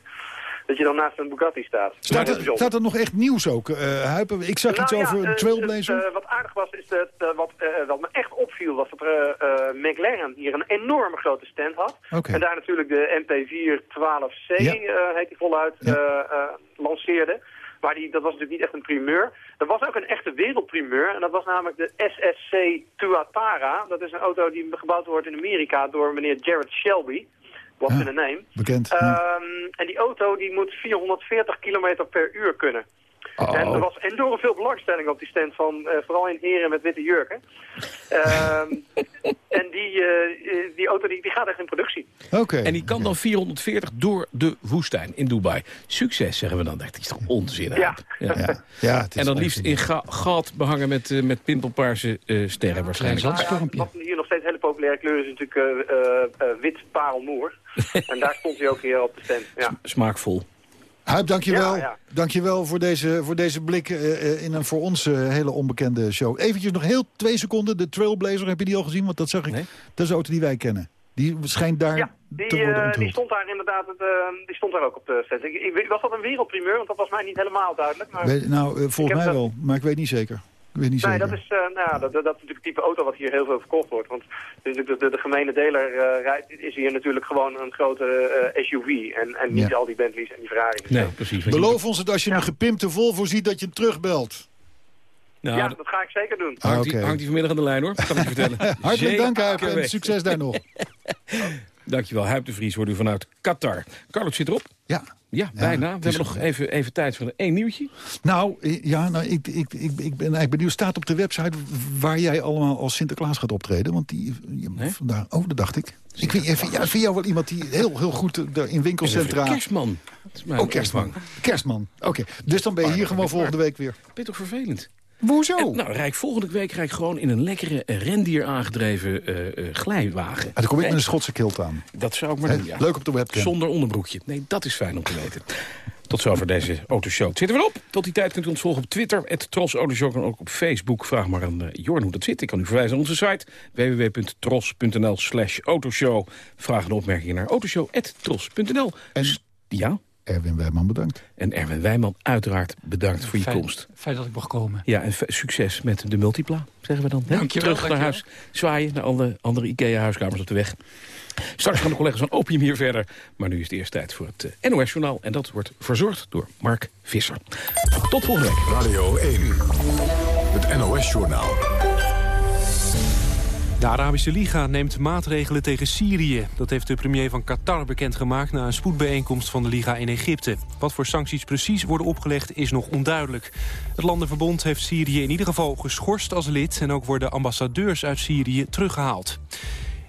Dat je dan naast een Bugatti staat. Staat er, staat er nog echt nieuws ook, eh Huipen? Ik zag iets Nou over eh, een Trailblazer. eh, wat aardig was, is dat eh, wat, eh, wat me echt opviel, was dat eh, eh, McLaren hier een enorme grote stand had. En daar natuurlijk de MP412C, Ja. eh, heet die voluit, eh, eh, lanceerde. Maar die, dat was natuurlijk niet echt een primeur. Er was ook een echte wereldprimeur. En dat was namelijk de SSC Tuatara. Dat is een auto die gebouwd wordt in Amerika door meneer Jared Shelby. What's in a name. Bekend. Ehm, en die auto die moet 440 km per uur kunnen. En er was enorm veel belangstelling op die stand van, eh, vooral in heren met witte jurken. Ehm, en die, eh, die auto die, die gaat echt in productie. Oké. En die kan dan 440 door de woestijn in Dubai. Succes, zeggen we dan. Dat is toch onzin, Ja. Ja. Ja, ja, het is En dan liefst in ga goud behangen met, eh, met pimpelpaarse eh, sterren waarschijnlijk. Ja, wat hier nog steeds een hele populaire kleur is natuurlijk eh, eh, eh, wit parelmoer. en daar stond hij ook hier op de stand. Ja. Smaakvol. Huip, dankjewel. Ja, ja. Dankjewel voor deze, voor deze blik eh, eh, in een voor ons eh, hele onbekende show. Eventjes nog heel twee seconden. De Trailblazer, heb je die al gezien? Want dat zag ik. Dat is de auto die wij kennen. Die schijnt daar Die, te worden eh, die onthuld. stond daar inderdaad het, eh, die stond daar ook op de ik- was dat een wereldprimeur? Want dat was mij niet helemaal duidelijk. Maar... Weet- nou, volgens mij dat- wel. Maar ik weet niet zeker. Ik weet niet Nee, zeker. dat is, eh, nou, ja, dat, dat, dat is natuurlijk het type auto wat hier heel veel verkocht wordt. Want de, de, de, de gemene deler eh, rijdt, is hier natuurlijk gewoon een grote eh, SUV. En, en niet Ja. al die Bentleys en die Ferraris. Nee, precies. Beloof ons het als je een gepimpte Volvo ziet dat je hem terugbelt. Nou, ja, dat ga ik zeker doen. Hangt, die, Oké. hangt die vanmiddag aan de lijn hoor, kan ik je vertellen. Hartelijk dank, Huip, en succes daar nog. Dankjewel, Huip de Vries hoort u vanuit Qatar. Carlo zit erop. Ja. Ja, bijna. We hebben nog even, even tijd voor één nieuwtje. Nou, ja, nou ik, ik, ik, ik ben eigenlijk benieuwd. staat op de website waar jij allemaal als Sinterklaas gaat optreden. Want die, je, vandaar, oh, dat dacht ik. Ik vind, ik vind, ja, vind jou wel iemand die heel, heel goed eh, in winkelcentra... Kerstman. Dat is mijn Oh, kerstman. Kerstman. Oké, dus dan ben je hier gewoon volgende week weer. Ben je toch vervelend? Hoezo? En, nou, rijd ik volgende week rijd ik gewoon in een lekkere eh, rendier aangedreven eh, eh, glijwagen. En dan kom ik met een Schotse kilt aan. Dat zou ik maar doen, ja. Leuk op de webcam. Zonder onderbroekje. Nee, dat is fijn om te weten. Tot zover deze autoshow. Het zit er weer op. Tot die tijd kunt u ons volgen op Twitter. Het Tros Autoshow en ook op Facebook. Vraag maar aan uh, Jorn hoe dat zit. Ik kan u verwijzen naar onze site. www.tros.nl slash autoshow. Vragen en opmerkingen naar autoshow.tros.nl. En ja? Erwin Wijman bedankt. En Erwin Wijman uiteraard bedankt voor je Fijn- komst. Fijn dat ik mag komen. Ja, en succes met de multipla, zeggen we dan. hè? Dankjewel, Terug naar huis, zwaaien naar alle andere IKEA-huiskamers op de weg. Straks gaan de collega's van Opium hier verder. Maar nu is het eerst tijd voor het eh, NOS-journaal. En dat wordt verzorgd door Mark Visser. Tot volgende week. Radio 1, het NOS-journaal. De Arabische Liga neemt maatregelen tegen Syrië. Dat heeft de premier van Qatar bekendgemaakt... na een spoedbijeenkomst van de Liga in Egypte. Wat voor sancties precies worden opgelegd is nog onduidelijk. Het Landenverbond heeft Syrië in ieder geval geschorst als lid... en ook worden ambassadeurs uit Syrië teruggehaald.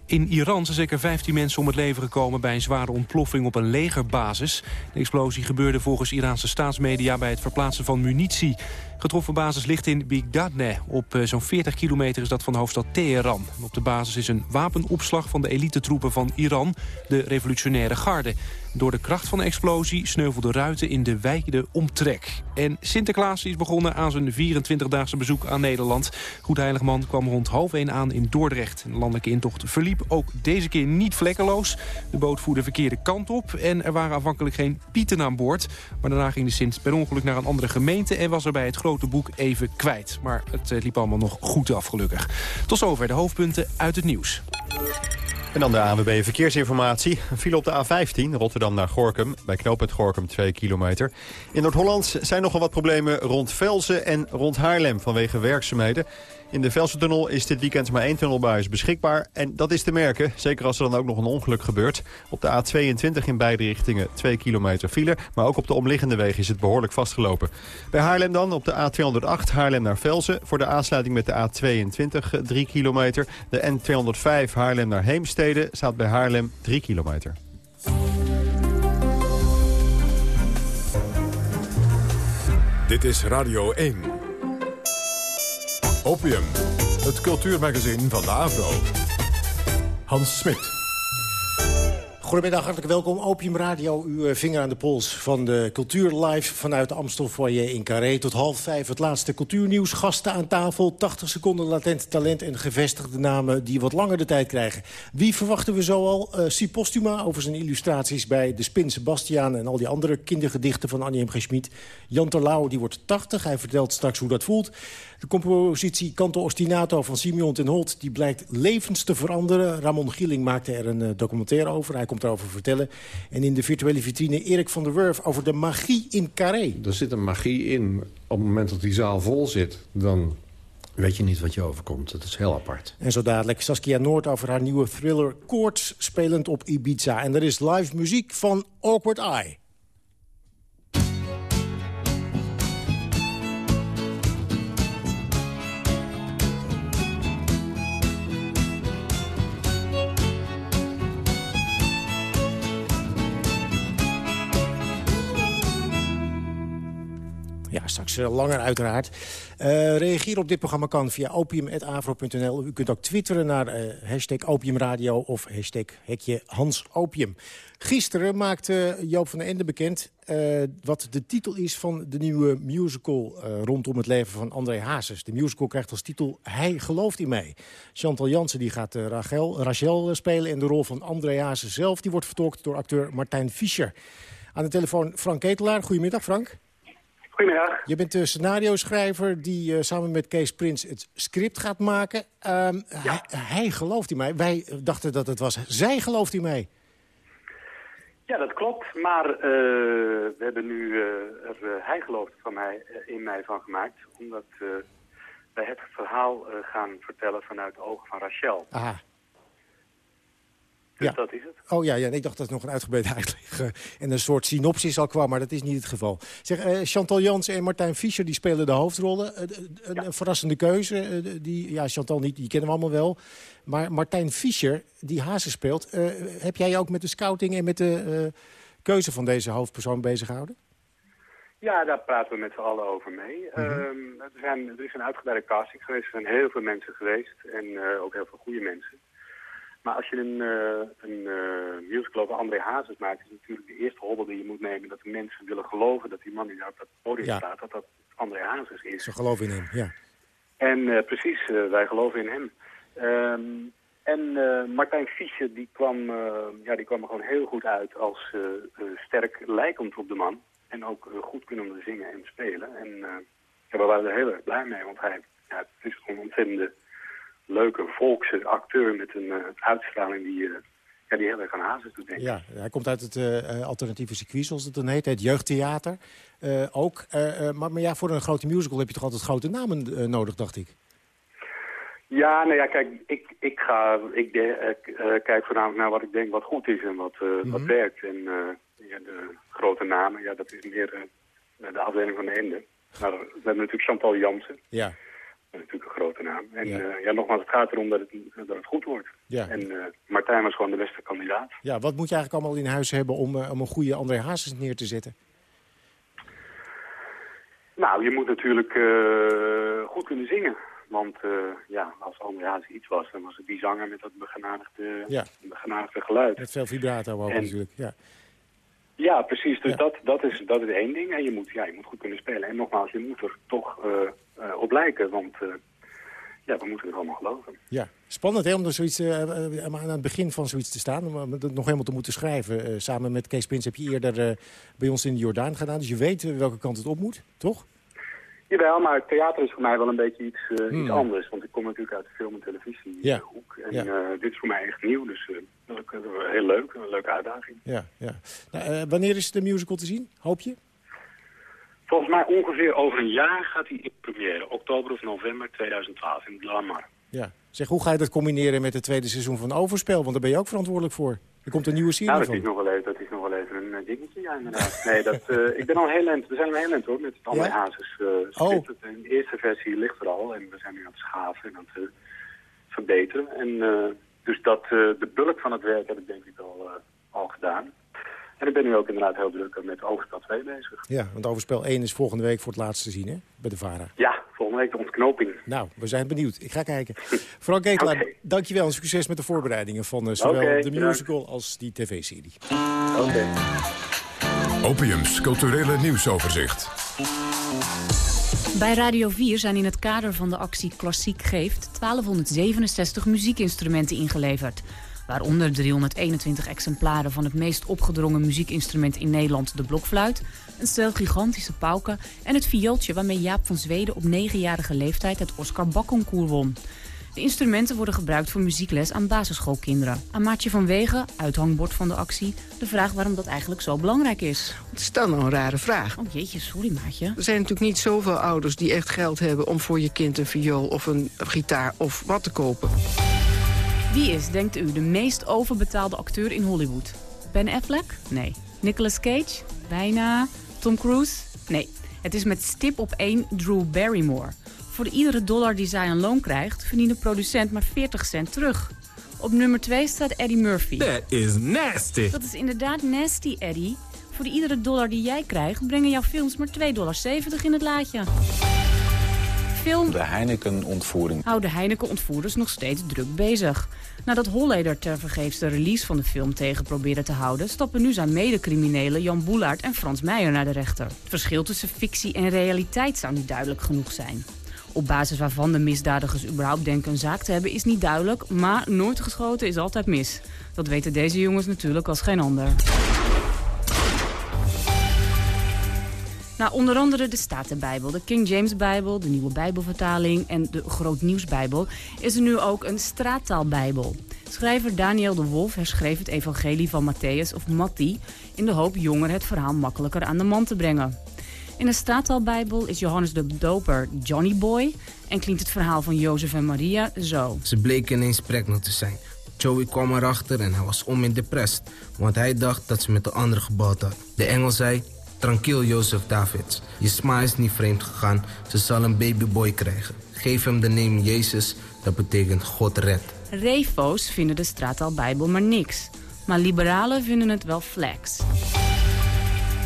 In Iran zijn zeker 15 mensen om het leven gekomen... bij een zware ontploffing op een legerbasis. De explosie gebeurde volgens Iraanse staatsmedia... bij het verplaatsen van munitie. Getroffen basis ligt in Bigadne. Op eh, zo'n 40 kilometer is dat van de hoofdstad Teheran. Op de basis is een wapenopslag van de elitetroepen van Iran... de revolutionaire garde. Door de kracht van de explosie sneuvelden ruiten in de wijde omtrek. En Sinterklaas is begonnen aan zijn 24-daagse bezoek aan Nederland. Goed Heiligman kwam rond half 1 aan in Dordrecht. De landelijke intocht verliep ook deze keer niet vlekkeloos. De boot voerde verkeerde kant op en er waren aanvankelijk geen pieten aan boord. Maar daarna ging de Sint per ongeluk naar een andere gemeente... en was er bij het grote boek even kwijt. Maar het eh, liep allemaal nog goed af, gelukkig. Tot zover de hoofdpunten uit het nieuws. En dan de ANWB Verkeersinformatie. Een file op de A15, Rotterdam naar Gorkum. Bij knooppunt Gorkum 2 kilometer. In Noord-Holland zijn nogal wat problemen rond Velzen en rond Haarlem vanwege werkzaamheden. In de Velsen-tunnel is dit weekend maar één tunnelbuis beschikbaar. En dat is te merken, zeker als er dan ook nog een ongeluk gebeurt. Op de A22 in beide richtingen 2 kilometer file. Maar ook op de omliggende wegen is het behoorlijk vastgelopen. Bij Haarlem dan op de A208 Haarlem naar Velzen. Voor de aansluiting met de A22 3 kilometer. De N205 Haarlem naar Heemstede staat bij Haarlem 3 kilometer. Dit is Radio 1. Opium, het cultuurmagazin van de Avro. Hans Smit. Goedemiddag, hartelijk welkom. Opium Radio, uw eh, vinger aan de pols van de cultuur live vanuit de in Carré. Tot half vijf het laatste cultuurnieuws. Gasten aan tafel, 80 seconden latent talent en gevestigde namen die wat langer de tijd krijgen. Wie verwachten we zo al? Uh, Si Postuma over zijn illustraties bij De Spin Sebastiaan en al die andere kindergedichten van Annie M. G. Schmid. Jan Terlouw, die wordt 80. Hij vertelt straks hoe dat voelt. De compositie Canto Ostinato van Simeon ten Holt... die blijkt levens te veranderen. Ramon Gieling maakte er een uh, documentaire over. Hij komt erover vertellen. En in de virtuele vitrine Erik van der Wurf over de magie in Carré. Er zit een magie in. Op het moment dat die zaal vol zit, dan weet je niet wat je overkomt. Dat is heel apart. En zo dadelijk Saskia Noord over haar nieuwe thriller Koorts... spelend op Ibiza. En er is live muziek van Awkward Eye. Straks uh, langer uiteraard. Uh, reageren op dit programma kan via opium.avro.nl. U kunt ook twitteren naar uh, hashtag opiumradio of hashtag hekje Hans Opium. Gisteren maakte Joop van den Ende bekend wat de titel is van de nieuwe musical rondom het leven van André Hazes. De musical krijgt als titel Hij gelooft in mij. Chantal Jansen die gaat Rachel, Rachel spelen en de rol van André Hazes zelf die wordt vertolkt door acteur Martijn Fischer. Aan de telefoon Frank Ketelaar. Goedemiddag Frank. Goedemiddag. Je bent de scenario-schrijver die uh, samen met Kees Prins het script gaat maken. Um, ja. hij, hij, gelooft in mij. Wij dachten dat het was zij gelooft in mij. Ja, dat klopt. Maar uh, we hebben nu uh, er hij gelooft van mij, in mij van gemaakt. Omdat wij het verhaal gaan vertellen vanuit de ogen van Rachel. Aha. Dus ja. dat is het. Oh ja, ja, ik dacht dat het nog een uitgebreide uitleg uh, en een soort synopsis al kwam, maar dat is niet het geval. Zeg, uh, Chantal Jansen en Martijn Fischer die spelen de hoofdrollen. Uh, een, ja. een, verrassende keuze. die, ja, Chantal niet, die kennen we allemaal wel. Maar Martijn Fischer, die Hazen speelt, heb jij je ook met de scouting en met de keuze van deze hoofdpersoon bezig gehouden? Ja, daar praten we met z'n allen over mee. Ehm, er, zijn, er is een uitgebreide casting geweest. Er zijn heel veel mensen geweest. En eh, ook heel veel goede mensen. Maar als je een, eh, een eh, musical over André Hazes maakt... is natuurlijk de eerste hobbel die je moet nemen... dat de mensen willen geloven dat die man die daar op dat podium Ja. staat... dat dat André Hazes is. Ze geloven in hem, ja. En eh, precies, wij geloven in hem. Ehm, en Martijn Fischer die kwam, ja, die kwam er gewoon heel goed uit als sterk lijkend op de man. En ook goed kunnen zingen en spelen. En ja, we waren er heel erg blij mee, want hij ja, het is gewoon een ontzettende leuke volkse acteur met een eh, uitstraling die, eh, ja, die heel erg aan Hazes doet, denk ik. Ja, hij komt uit het eh, alternatieve circuit, zoals het dan heet. Het jeugdtheater ook. Maar, maar ja, voor een grote musical heb je toch altijd grote namen nodig, dacht ik. Ja, nou ja, kijk, ik, ik, ga, ik kijk voornamelijk naar wat ik denk wat goed is en wat, wat werkt. En ja, de grote namen, ja, dat is meer de afdeling van de Ende. Maar we hebben natuurlijk Chantal Jansen, Ja, dat is natuurlijk een grote naam. En Ja. ja, ja nogmaals, het gaat erom dat het, dat het goed wordt. Ja. En eh, Martijn was gewoon de beste kandidaat. ja, wat moet je eigenlijk allemaal in huis hebben om, eh, om een goede André Hazes neer te zetten? Nou, je moet natuurlijk eh, goed kunnen zingen. Want eh, ja, als André Hazes iets was, dan was het die zanger met dat begenadigde, Ja. begenadigde geluid. Met veel vibrato ook En- natuurlijk. Ja. Ja, precies. Dus Dat, dat, is, dat is één ding. En je moet, ja, je moet goed kunnen spelen. En nogmaals, je moet er toch eh, eh, op lijken. Want eh, ja, we moeten er allemaal geloven. Ja, spannend hè, om er zoiets, eh, eh, aan het begin van zoiets te staan. Om het nog helemaal te moeten schrijven. Eh, samen met Kees Pins heb je eerder eh, bij ons in de Jordaan gedaan. Dus je weet eh, welke kant het op moet, toch? Jawel, maar theater is voor mij wel een beetje iets, eh, iets Hmm. anders. Want ik kom natuurlijk uit de film- en televisiehoek. Ja. En Ja. eh, dit is voor mij echt nieuw. Dus eh, dat is eh, heel leuk. Een leuke uitdaging. Ja, ja. Nou, eh, wanneer is de musical te zien, hoop je? Volgens mij ongeveer over een jaar gaat hij in première. Oktober of november 2012 in Lamar. Ja. Zeg, hoe ga je dat combineren met het tweede seizoen van Overspel? Want daar ben je ook verantwoordelijk voor. Er komt een nieuwe serie Nou, dat van. is nog wel even, dat is nog wel even een uh, dingetje, ja, inderdaad. Nee, dat, eh, ik ben al heel eind, we zijn al heel eind hoor, met het André Ja? Hazes uh, Oh. De eerste versie ligt er al en we zijn nu aan het schaven en aan het eh, verbeteren. En eh, dus dat, eh, de bulk van het werk heb ik denk ik al, eh, al gedaan. En ik ben nu ook inderdaad heel druk met Overspel 2 bezig. Ja, want Overspel 1 is volgende week voor het laatst te zien, hè? Bij de VARA. Ja, volgende week de ontknoping. Nou, we zijn benieuwd. Ik ga kijken. Frank Ketelaar, dankjewel en succes met de voorbereidingen van eh, zowel de musical als die tv-serie. Oké. Opiums culturele nieuwsoverzicht. Bij Radio 4 zijn in het kader van de actie Klassiek Geeft 1267 muziekinstrumenten ingeleverd. Waaronder 321 exemplaren van het meest opgedrongen muziekinstrument in Nederland, de blokfluit. Een stel gigantische pauken en het viooltje waarmee Jaap van Zweden op 9-jarige leeftijd het Oscar Bakconcours won. De instrumenten worden gebruikt voor muziekles aan basisschoolkinderen. Aan Maatje van Wegen, uithangbord van de actie, de vraag waarom dat eigenlijk zo belangrijk is. Het is dan een rare vraag. Oh jeetje, sorry Maatje. Er zijn natuurlijk niet zoveel ouders die echt geld hebben... om voor je kind een viool of een gitaar of wat te kopen. Wie is, denkt u, de meest overbetaalde acteur in Hollywood? Ben Affleck? Nee. Nicolas Cage? Bijna. Tom Cruise? Nee. Het is met stip op één Drew Barrymore. Voor iedere dollar die zij aan loon krijgt, verdient de producent maar 40 cent terug. Op nummer 2 staat Eddie Murphy. That is nasty. Dat is inderdaad nasty, Eddie. Voor iedere dollar die jij krijgt, brengen jouw films maar 2,70 dollar in het laadje. Film De Heineken-ontvoering. houden Heineken-ontvoerders nog steeds druk bezig. Nadat Holleder tevergeefs de release van de film tegen probeerde te houden... stappen nu zijn medecriminelen Jan Boelaert en Frans Meijer naar de rechter. Het verschil tussen fictie en realiteit zou niet duidelijk genoeg zijn. Op basis waarvan de misdadigers überhaupt denken een zaak te hebben is niet duidelijk... maar nooit geschoten is altijd mis. Dat weten deze jongens natuurlijk als geen ander. Nou, onder andere de Statenbijbel, de King James Bijbel, de Nieuwe Bijbelvertaling en de Groot Nieuwsbijbel is er nu ook een straattaalbijbel. Schrijver Daniel de Wolf herschreef het evangelie van Matthäus of Matti in de hoop jongeren het verhaal makkelijker aan de man te brengen. In de straattaalbijbel is Johannes de Doper Johnny Boy en klinkt het verhaal van Jozef en Maria zo. Ze bleken ineens pregnant te zijn. Joey kwam erachter en hij was om in depressed, want hij dacht dat ze met de andere gebouwd had. De engel zei, tranquil Jozef Davids, je sma is niet vreemd gegaan, ze zal een babyboy krijgen. Geef hem de naam Jezus, dat betekent God redt. Refo's vinden de straattaalbijbel maar niks. Maar liberalen vinden het wel flex.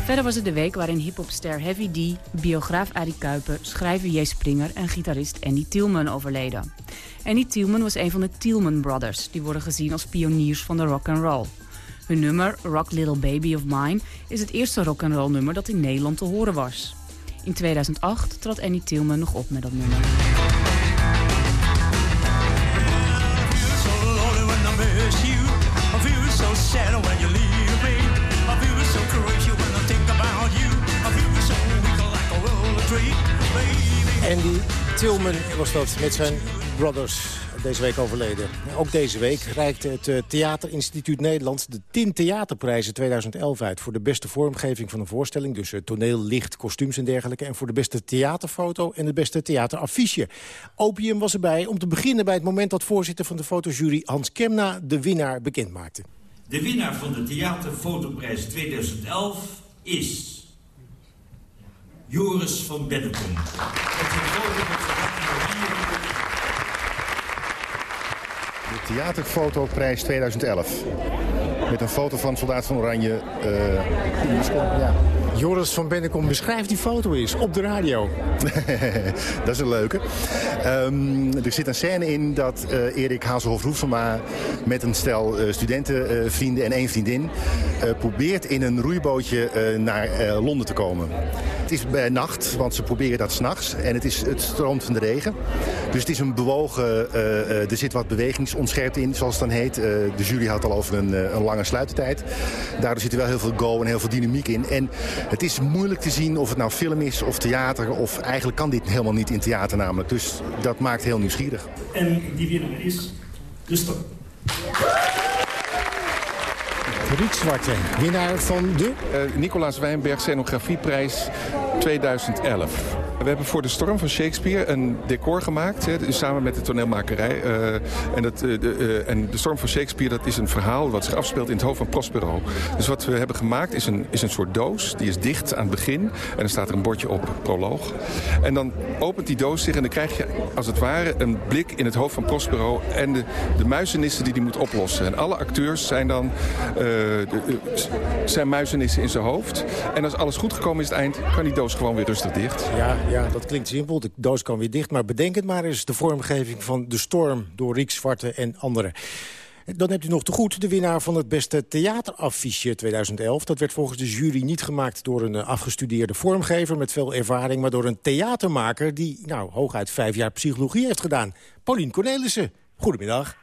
Verder was het de week waarin hiphopster Heavy D, biograaf Arie Kuiper, schrijver J. Springer en gitarist Andy Tielman overleden. Andy Tielman was een van de Tielman Brothers, die worden gezien als pioniers van de rock and roll. Hun nummer Rock Little Baby of Mine is het eerste rock and roll nummer dat in Nederland te horen was. In 2008 trad Andy Tielman nog op met dat nummer. Andy Tillman was dat met zijn brothers deze week overleden. Ook deze week reikt het eh, Theaterinstituut Nederland de Tin Theaterprijzen 2011 uit... voor de beste vormgeving van een voorstelling, dus eh, toneel, licht, kostuums en dergelijke... en voor de beste theaterfoto en de beste theateraffiche. Opium was erbij om te beginnen bij het moment dat voorzitter van de fotojury Hans Kemna de winnaar bekend maakte. De winnaar van de Theaterfotoprijs 2011 is... Joris van Bennekom. De Theaterfotoprijs 2011. Met een foto van Soldaat van Oranje. Uh, ja. Joris van Bennekom beschrijft die foto eens op de radio. dat is een leuke. Um, er zit een scène in dat uh, Erik Hazelhoff-Roefsema met een stel uh, studentenvrienden en één vriendin probeert in een roeibootje naar Londen te komen. Het is bij nacht, want ze proberen dat s'nachts en het, is, het stroomt van de regen. Dus het is een bewogen, er zit wat bewegingsonscherpte in, zoals het dan heet. de jury had al over een, een lange sluitertijd. Daardoor zit er wel heel veel go en heel veel dynamiek in. En het is moeilijk te zien of het nou film is of theater. Of eigenlijk kan dit helemaal niet in theater namelijk. Dus dat maakt heel nieuwsgierig. En die winnaar is de Storm. Riek Zwarte, winnaar van de... Uh, Nicolaas Wijnberg Scenografieprijs 2011. We hebben voor de Storm van Shakespeare een decor gemaakt, hè, samen met de toneelmakerij. Uh, en, dat, uh, de, uh, en de Storm van Shakespeare dat is een verhaal wat zich afspeelt in het hoofd van Prospero. Dus wat we hebben gemaakt is een, is een soort doos, die is dicht aan het begin. En dan staat er een bordje op, proloog. En dan opent die doos zich en dan krijg je als het ware een blik in het hoofd van Prospero... en de, de muizenissen die hij moet oplossen. En alle acteurs zijn dan zijn muizenissen in zijn hoofd. En als alles goed gekomen is het eind, kan die doos gewoon weer rustig dicht. Ja, ja, dat klinkt simpel. De doos kan weer dicht. Maar bedenk het maar eens de vormgeving van De Storm... door Riek Zwarte en anderen. Dan hebt u nog te goed de winnaar van het beste theateraffiche 2011. Dat werd volgens de jury niet gemaakt door een afgestudeerde vormgever... met veel ervaring, maar door een theatermaker... die nou, hooguit vijf jaar psychologie heeft gedaan. Paulien Cornelissen, goedemiddag.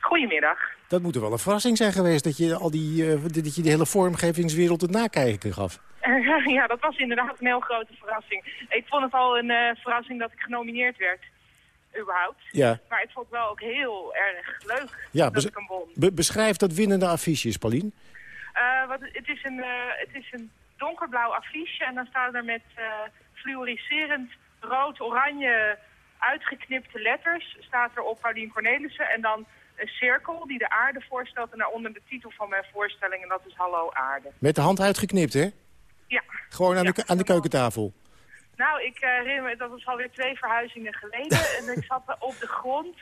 Goedemiddag. Dat moet er wel een verrassing zijn geweest... dat je, al die, uh, dat je de hele vormgevingswereld het nakijken gaf. Uh, ja, dat was inderdaad een heel grote verrassing. Ik vond het al een uh, verrassing dat ik genomineerd werd. Überhaupt. Ja. Maar ik vond het wel ook heel erg leuk ja, dat ik hem won. Be beschrijf dat winnende affiche, Paulien. wat, het, is een, het is een donkerblauw affiche en dan staan er met fluoriserend rood-oranje uitgeknipte letters. Staat er op Paulien Cornelissen en dan een cirkel die de aarde voorstelt... en daaronder de titel van mijn voorstelling en dat is Hallo Aarde. Met de hand uitgeknipt, hè? Ja. Gewoon aan, ja, de, aan de keukentafel? Nou, ik herinner me, dat was alweer twee verhuizingen geleden... en ik zat op de grond,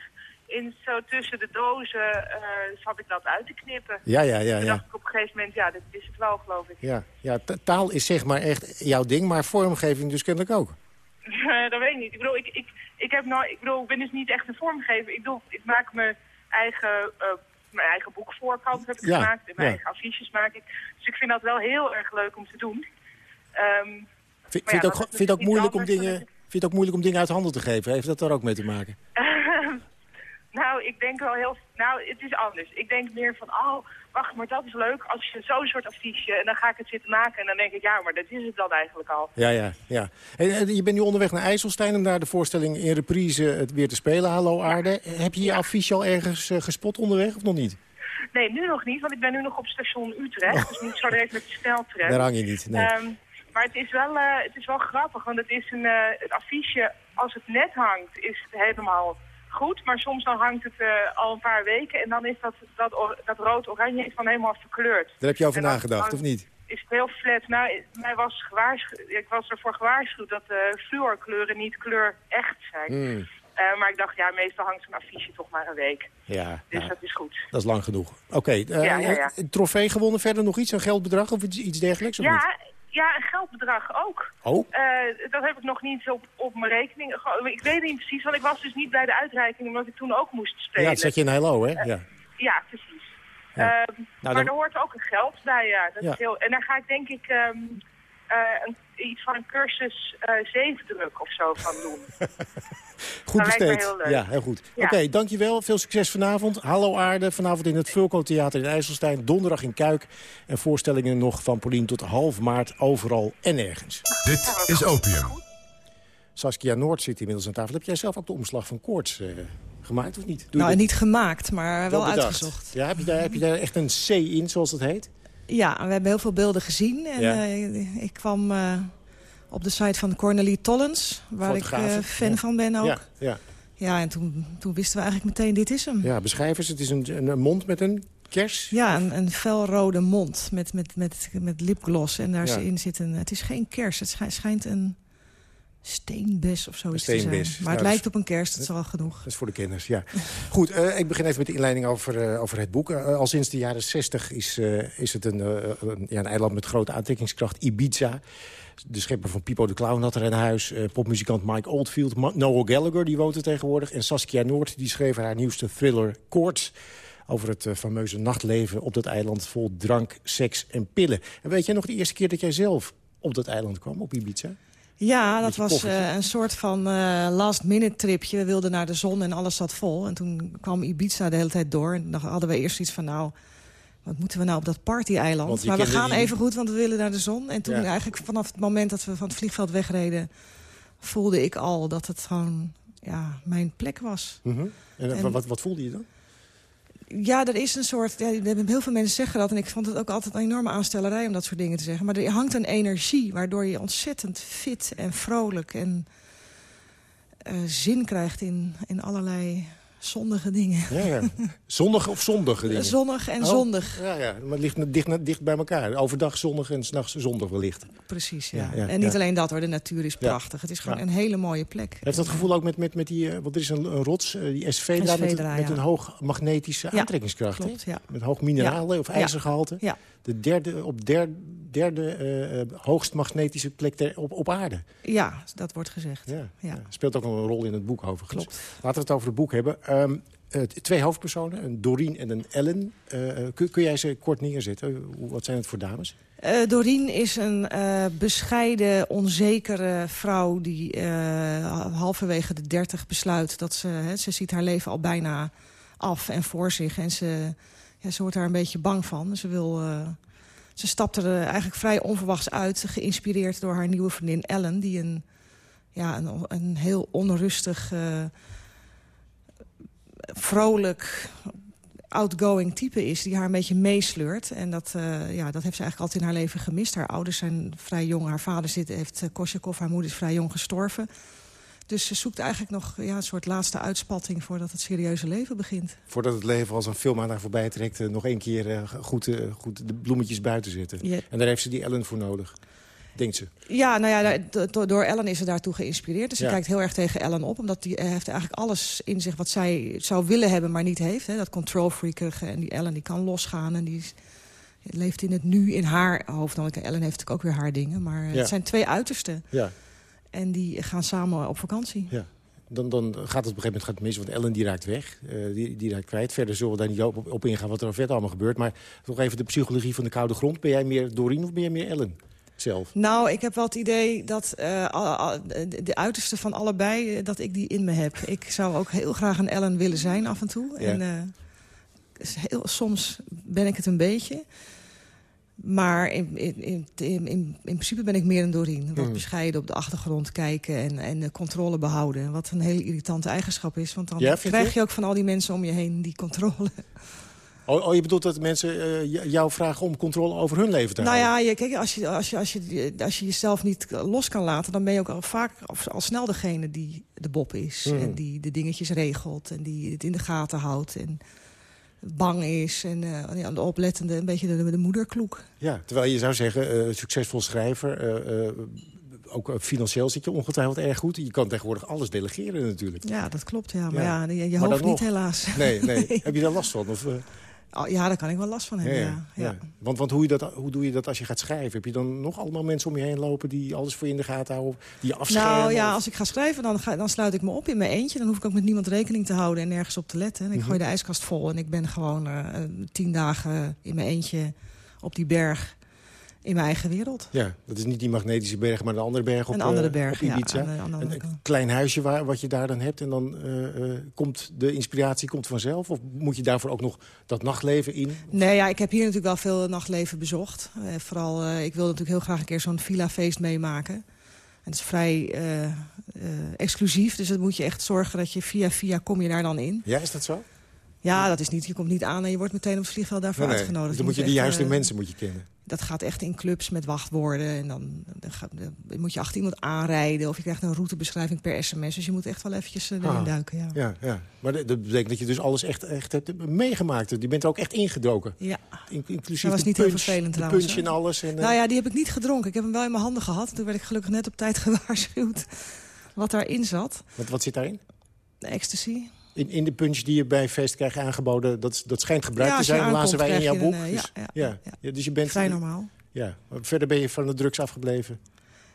in, zo tussen de dozen, uh, zat ik dat uit te knippen. Ja, ja, ja. Ja. dacht ik op een gegeven moment, ja, dit is het wel, geloof ik. Ja, ja taal is zeg maar echt jouw ding, maar vormgeving dus kennelijk ook. Dat weet ik niet. Ik bedoel, ik, ik, ik, heb nou, ik, bedoel, ik ben dus niet echt een vormgever. Ik, bedoel, ik maak me eigen, uh, mijn eigen boekvoorkant heb ik Ja, gemaakt. En mijn ja. eigen affiches maak ik. Dus ik vind dat wel heel erg leuk om te doen. Um, Vind, ook, vind, het ook moeilijk om dingen, vind je het ook moeilijk om dingen uit handen te geven? Heeft dat daar ook mee te maken? nou, ik denk wel heel... Nou, het is anders. Ik denk meer van, oh, wacht, maar dat is leuk als je zo'n soort affiche... en dan ga ik het zitten maken en dan denk ik, ja, maar dat is het dan eigenlijk al. Ja, ja, ja. En, en je bent nu onderweg naar IJsselstein om daar de voorstelling in reprise het weer te spelen. Hallo Aarde. Heb je je affiche al ergens uh, gespot onderweg of nog niet? Nee, nu nog niet, want ik ben nu nog op station Utrecht. Dus moet zo direct met de sneltrein. Daar hang je niet, nee. Um, maar het is, wel, uh, het is wel grappig, want het is een uh, het affiche, als het net hangt, is het helemaal goed. Maar soms dan hangt het uh, al een paar weken en dan is dat, dat, dat rood-oranje is dan helemaal verkleurd. Daar heb je over nagedacht, of niet? Is het heel flat. Nou, mij was gewaarschuwd, ik was ervoor gewaarschuwd dat de fluorkleuren niet kleur echt zijn. Mm. Uh, maar ik dacht, ja, meestal hangt zo'n affiche toch maar een week. Ja, dus ja. dat is goed. Dat is lang genoeg. Oké, okay, uh, ja, ja, ja. trofee gewonnen, verder nog iets, een geldbedrag of iets, iets dergelijks? Of ja, niet? Ja, een geldbedrag ook. Oh? Eh, dat heb ik nog niet op, op mijn rekening. Ik weet niet precies, want ik was dus niet bij de uitreiking... omdat ik toen ook moest spelen. Ja, het zet je in Hello, hè? Eh, Ja. Ja, precies. Ja. Ehm, Nou, maar dan- er hoort ook een geld bij, ja. Dat Ja. Is heel, en dan ga ik denk ik ehm, eh, een, iets van een cursus eh zeefdruk of zo van doen. Goed Dat lijkt me besteed. heel leuk. Ja, heel goed. Ja. Oké, dankjewel. Veel succes vanavond. Hallo Aarde, vanavond in het Vulco Theater in IJsselstein. Donderdag in Kuik. En voorstellingen nog van Paulien tot half maart overal en nergens. Dit is Opium. Saskia Noord zit inmiddels aan tafel. Heb jij zelf ook de omslag van koorts eh, gemaakt of niet? Doe Nou, niet gemaakt, maar wel, uitgezocht. Ja, heb je, daar, heb je daar echt een C in, zoals dat heet? Ja, we hebben heel veel beelden gezien. En Ja. eh, ik kwam eh, op de site van Cornelie Tollens, waar ik eh, fan ja. van ben ook. Ja, Ja, ja. en toen, toen wisten we eigenlijk meteen, dit is hem. ja beschrijf eens. Het is een, een, mond met een kers. Ja, een, een felrode mond met, met, met, met lipgloss. En daarin zit een... Het is geen kers, het schij- schijnt een steenbes of zoiets Een te zijn. Maar Nou, het dat lijkt is- op een kers, dat is wel genoeg. Dat is voor de kenners, ja. Goed, eh, ik begin even met de inleiding over, eh, over het boek. Eh, al sinds de jaren 60 is, is het een, een, ja, een eiland met grote aantrekkingskracht, Ibiza. De schepper van Pipo de Clown had er een huis. popmuzikant Mike Oldfield. Ma- Noel Gallagher, die woont er tegenwoordig. En Saskia Noord, die schreef haar nieuwste thriller Koorts... over het fameuze nachtleven op dat eiland vol drank, seks en pillen. En weet jij nog de eerste keer dat jij zelf op dat eiland kwam, op Ibiza? Ja, dat was eh, een soort van last-minute tripje. We wilden naar de zon en alles zat vol. En toen kwam Ibiza de hele tijd door. En dan hadden we eerst iets van, nou, wat moeten we nou op dat party-eiland? Maar we gaan die- even goed, want we willen naar de zon. En toen Ja. eigenlijk vanaf het moment dat we van het vliegveld wegreden... voelde ik al dat het gewoon ja, mijn plek was. Mhm. En, eh, En- wat, wat voelde je dan? Ja, er is een soort... Ja, heel veel mensen zeggen dat. En ik vond het ook altijd een enorme aanstellerij om dat soort dingen te zeggen. Maar er hangt een energie waardoor je ontzettend fit en vrolijk... en eh, zin krijgt in, in allerlei zondige dingen. Ja, of zondige dingen? Zonnig en Oh, zondig. Ja, ja, maar het ligt dicht, dicht bij elkaar. Overdag zonnig en s'nachts zonnig wellicht. Precies, ja. Ja, ja, en niet alleen dat hoor, de natuur is prachtig. Het is gewoon een hele mooie plek. Heeft dat gevoel ook met, met, met die... eh, want er is een, een rots, eh, die SV, daar met, een hoog magnetische aantrekkingskracht. klopt. Met hoog mineralen of ijzergehalte. Ja. De derde, op der, derde eh, hoogst magnetische plek ter, op, op aarde. Ja, dat wordt gezegd. Ja. Speelt ook een rol in het boek overigens. Laten we het over het boek hebben. Ehm, eh, twee hoofdpersonen, een Doreen en een Ellen. Eh, eh, kun, jij ze kort neerzetten? Wat zijn het voor dames? Doreen is een bescheiden, onzekere vrouw... die halverwege de dertig besluit dat ze... Ze ziet haar leven al bijna af en voor zich. En ze, ja, ze wordt daar een beetje bang van. Ze, wil, ze stapt er eigenlijk vrij onverwachts uit... geïnspireerd door haar nieuwe vriendin Ellen... die een, ja, een, een heel onrustig, vrolijk outgoing type is die haar een beetje meesleurt. En dat, eh, ja, dat heeft ze eigenlijk altijd in haar leven gemist. Haar ouders zijn vrij jong. Haar vader zit, heeft uh, Korsakov, haar moeder is vrij jong gestorven. Dus ze zoekt eigenlijk nog ja, een soort laatste uitspatting... voordat het serieuze leven begint. Voordat het leven als een film aan haar voorbij trekt... eh, nog één keer eh, goed, eh, goed de bloemetjes buiten zetten. Ja. En daar heeft ze die Ellen voor nodig, denkt ze. Ja, nou ja, door Ellen is ze daartoe geïnspireerd. Dus ze Ja. kijkt heel erg tegen Ellen op. Omdat die eh, heeft eigenlijk alles in zich wat zij zou willen hebben, maar niet heeft. Hè. Dat control freakige. En die Ellen die kan losgaan. En die leeft in het nu in haar hoofd. Dan, Ellen heeft natuurlijk ook weer haar dingen. Maar eh, Ja. het zijn twee uitersten. Ja. En die gaan samen op vakantie. Ja. Dan, dan gaat het op een gegeven moment gaat het mis, want Ellen die raakt weg. eh, die, die raakt kwijt. Verder zullen we daar niet op, op ingaan wat er verder allemaal gebeurt. Maar nog even de psychologie van de koude grond. Ben jij meer Doreen of ben jij meer Ellen zelf? Nou, ik heb wel het idee dat eh, de, uiterste van allebei... eh, dat ik die in me heb. Ik zou ook heel graag een Ellen willen zijn af en toe. Ja. En, eh, heel, soms ben ik het een beetje. Maar in, in, in, in, in principe ben ik meer een Doreen. Wat Hmm. bescheiden op de achtergrond kijken en, en de controle behouden. Wat een hele irritante eigenschap is. Want dan Ja, krijg je? je ook van al die mensen om je heen die controle. Oh, oh, je bedoelt dat mensen eh, jou vragen om controle over hun leven te Nou houden? ja, je, kijk, als je, als, je, als, je, als je jezelf niet los kan laten... dan ben je ook al vaak of al snel degene die de bop is. Hmm. En die de dingetjes regelt. En die het in de gaten houdt. En bang is. En ja, de oplettende, een beetje de, de moederkloek. Ja, terwijl je zou zeggen, eh, succesvol schrijver... ook financieel zit je ongetwijfeld erg goed. Je kan tegenwoordig alles delegeren natuurlijk. Ja, dat klopt. Ja. Maar Ja. ja, je, je hoofd niet nog. helaas. Nee, nee. Heb je daar last van? Of, Oh, ja, daar kan ik wel last van hebben, ja. ja. Want, want hoe, je dat, hoe doe je dat als je gaat schrijven? Heb je dan nog allemaal mensen om je heen lopen... die alles voor je in de gaten houden, die je afschermen? Nou ja, als ik ga schrijven, dan, ga, dan sluit ik me op in mijn eentje. Dan hoef ik ook met niemand rekening te houden en nergens op te letten. En ik gooi de ijskast vol en ik ben gewoon uh, tien dagen in mijn eentje op die berg in mijn eigen wereld. Ja, dat is niet die magnetische berg, maar de andere berg op, een andere berg, op Ibiza. Ja, een, een, klein huisje waar, wat je daar dan hebt en dan uh, uh, komt de inspiratie komt vanzelf? Of moet je daarvoor ook nog dat nachtleven in? Nee, ja, ik heb hier natuurlijk wel veel nachtleven bezocht. Uh, vooral, ik wilde natuurlijk heel graag een keer zo'n villa-feest meemaken. En het is vrij exclusief, dus dan moet je echt zorgen dat je via via kom je daar dan in. Ja, is dat zo? Ja, dat is niet. Je komt niet aan en je wordt meteen op het vliegveld daarvoor nee, uitgenodigd. Dan moet je de juiste mensen moet je kennen dat gaat echt in clubs met wachtwoorden. En dan, dan, gaat, dan, moet je achter iemand aanrijden. Of je krijgt een routebeschrijving per sms. Dus je moet echt wel eventjes uh, erin ah, duiken. Ja. Ja, ja. Maar dat betekent dat je dus alles echt, echt hebt meegemaakt. Je bent er ook echt ingedoken. Ja. In, inclusief dat was niet punch, heel vervelend de trouwens. punch en alles. En, uh... Nou ja, die heb ik niet gedronken. Ik heb hem wel in mijn handen gehad. Toen werd ik gelukkig net op tijd gewaarschuwd wat daarin zat. Wat, wat zit daarin? De ecstasy. In, in de punch die je bij feest krijgt aangeboden... dat, dat schijnt gebruikt te zijn, lazen wij in jouw boek. Een, uh, dus, ja, ja, ja, dus je bent... Vrij normaal. Ja, verder ben je van de drugs afgebleven?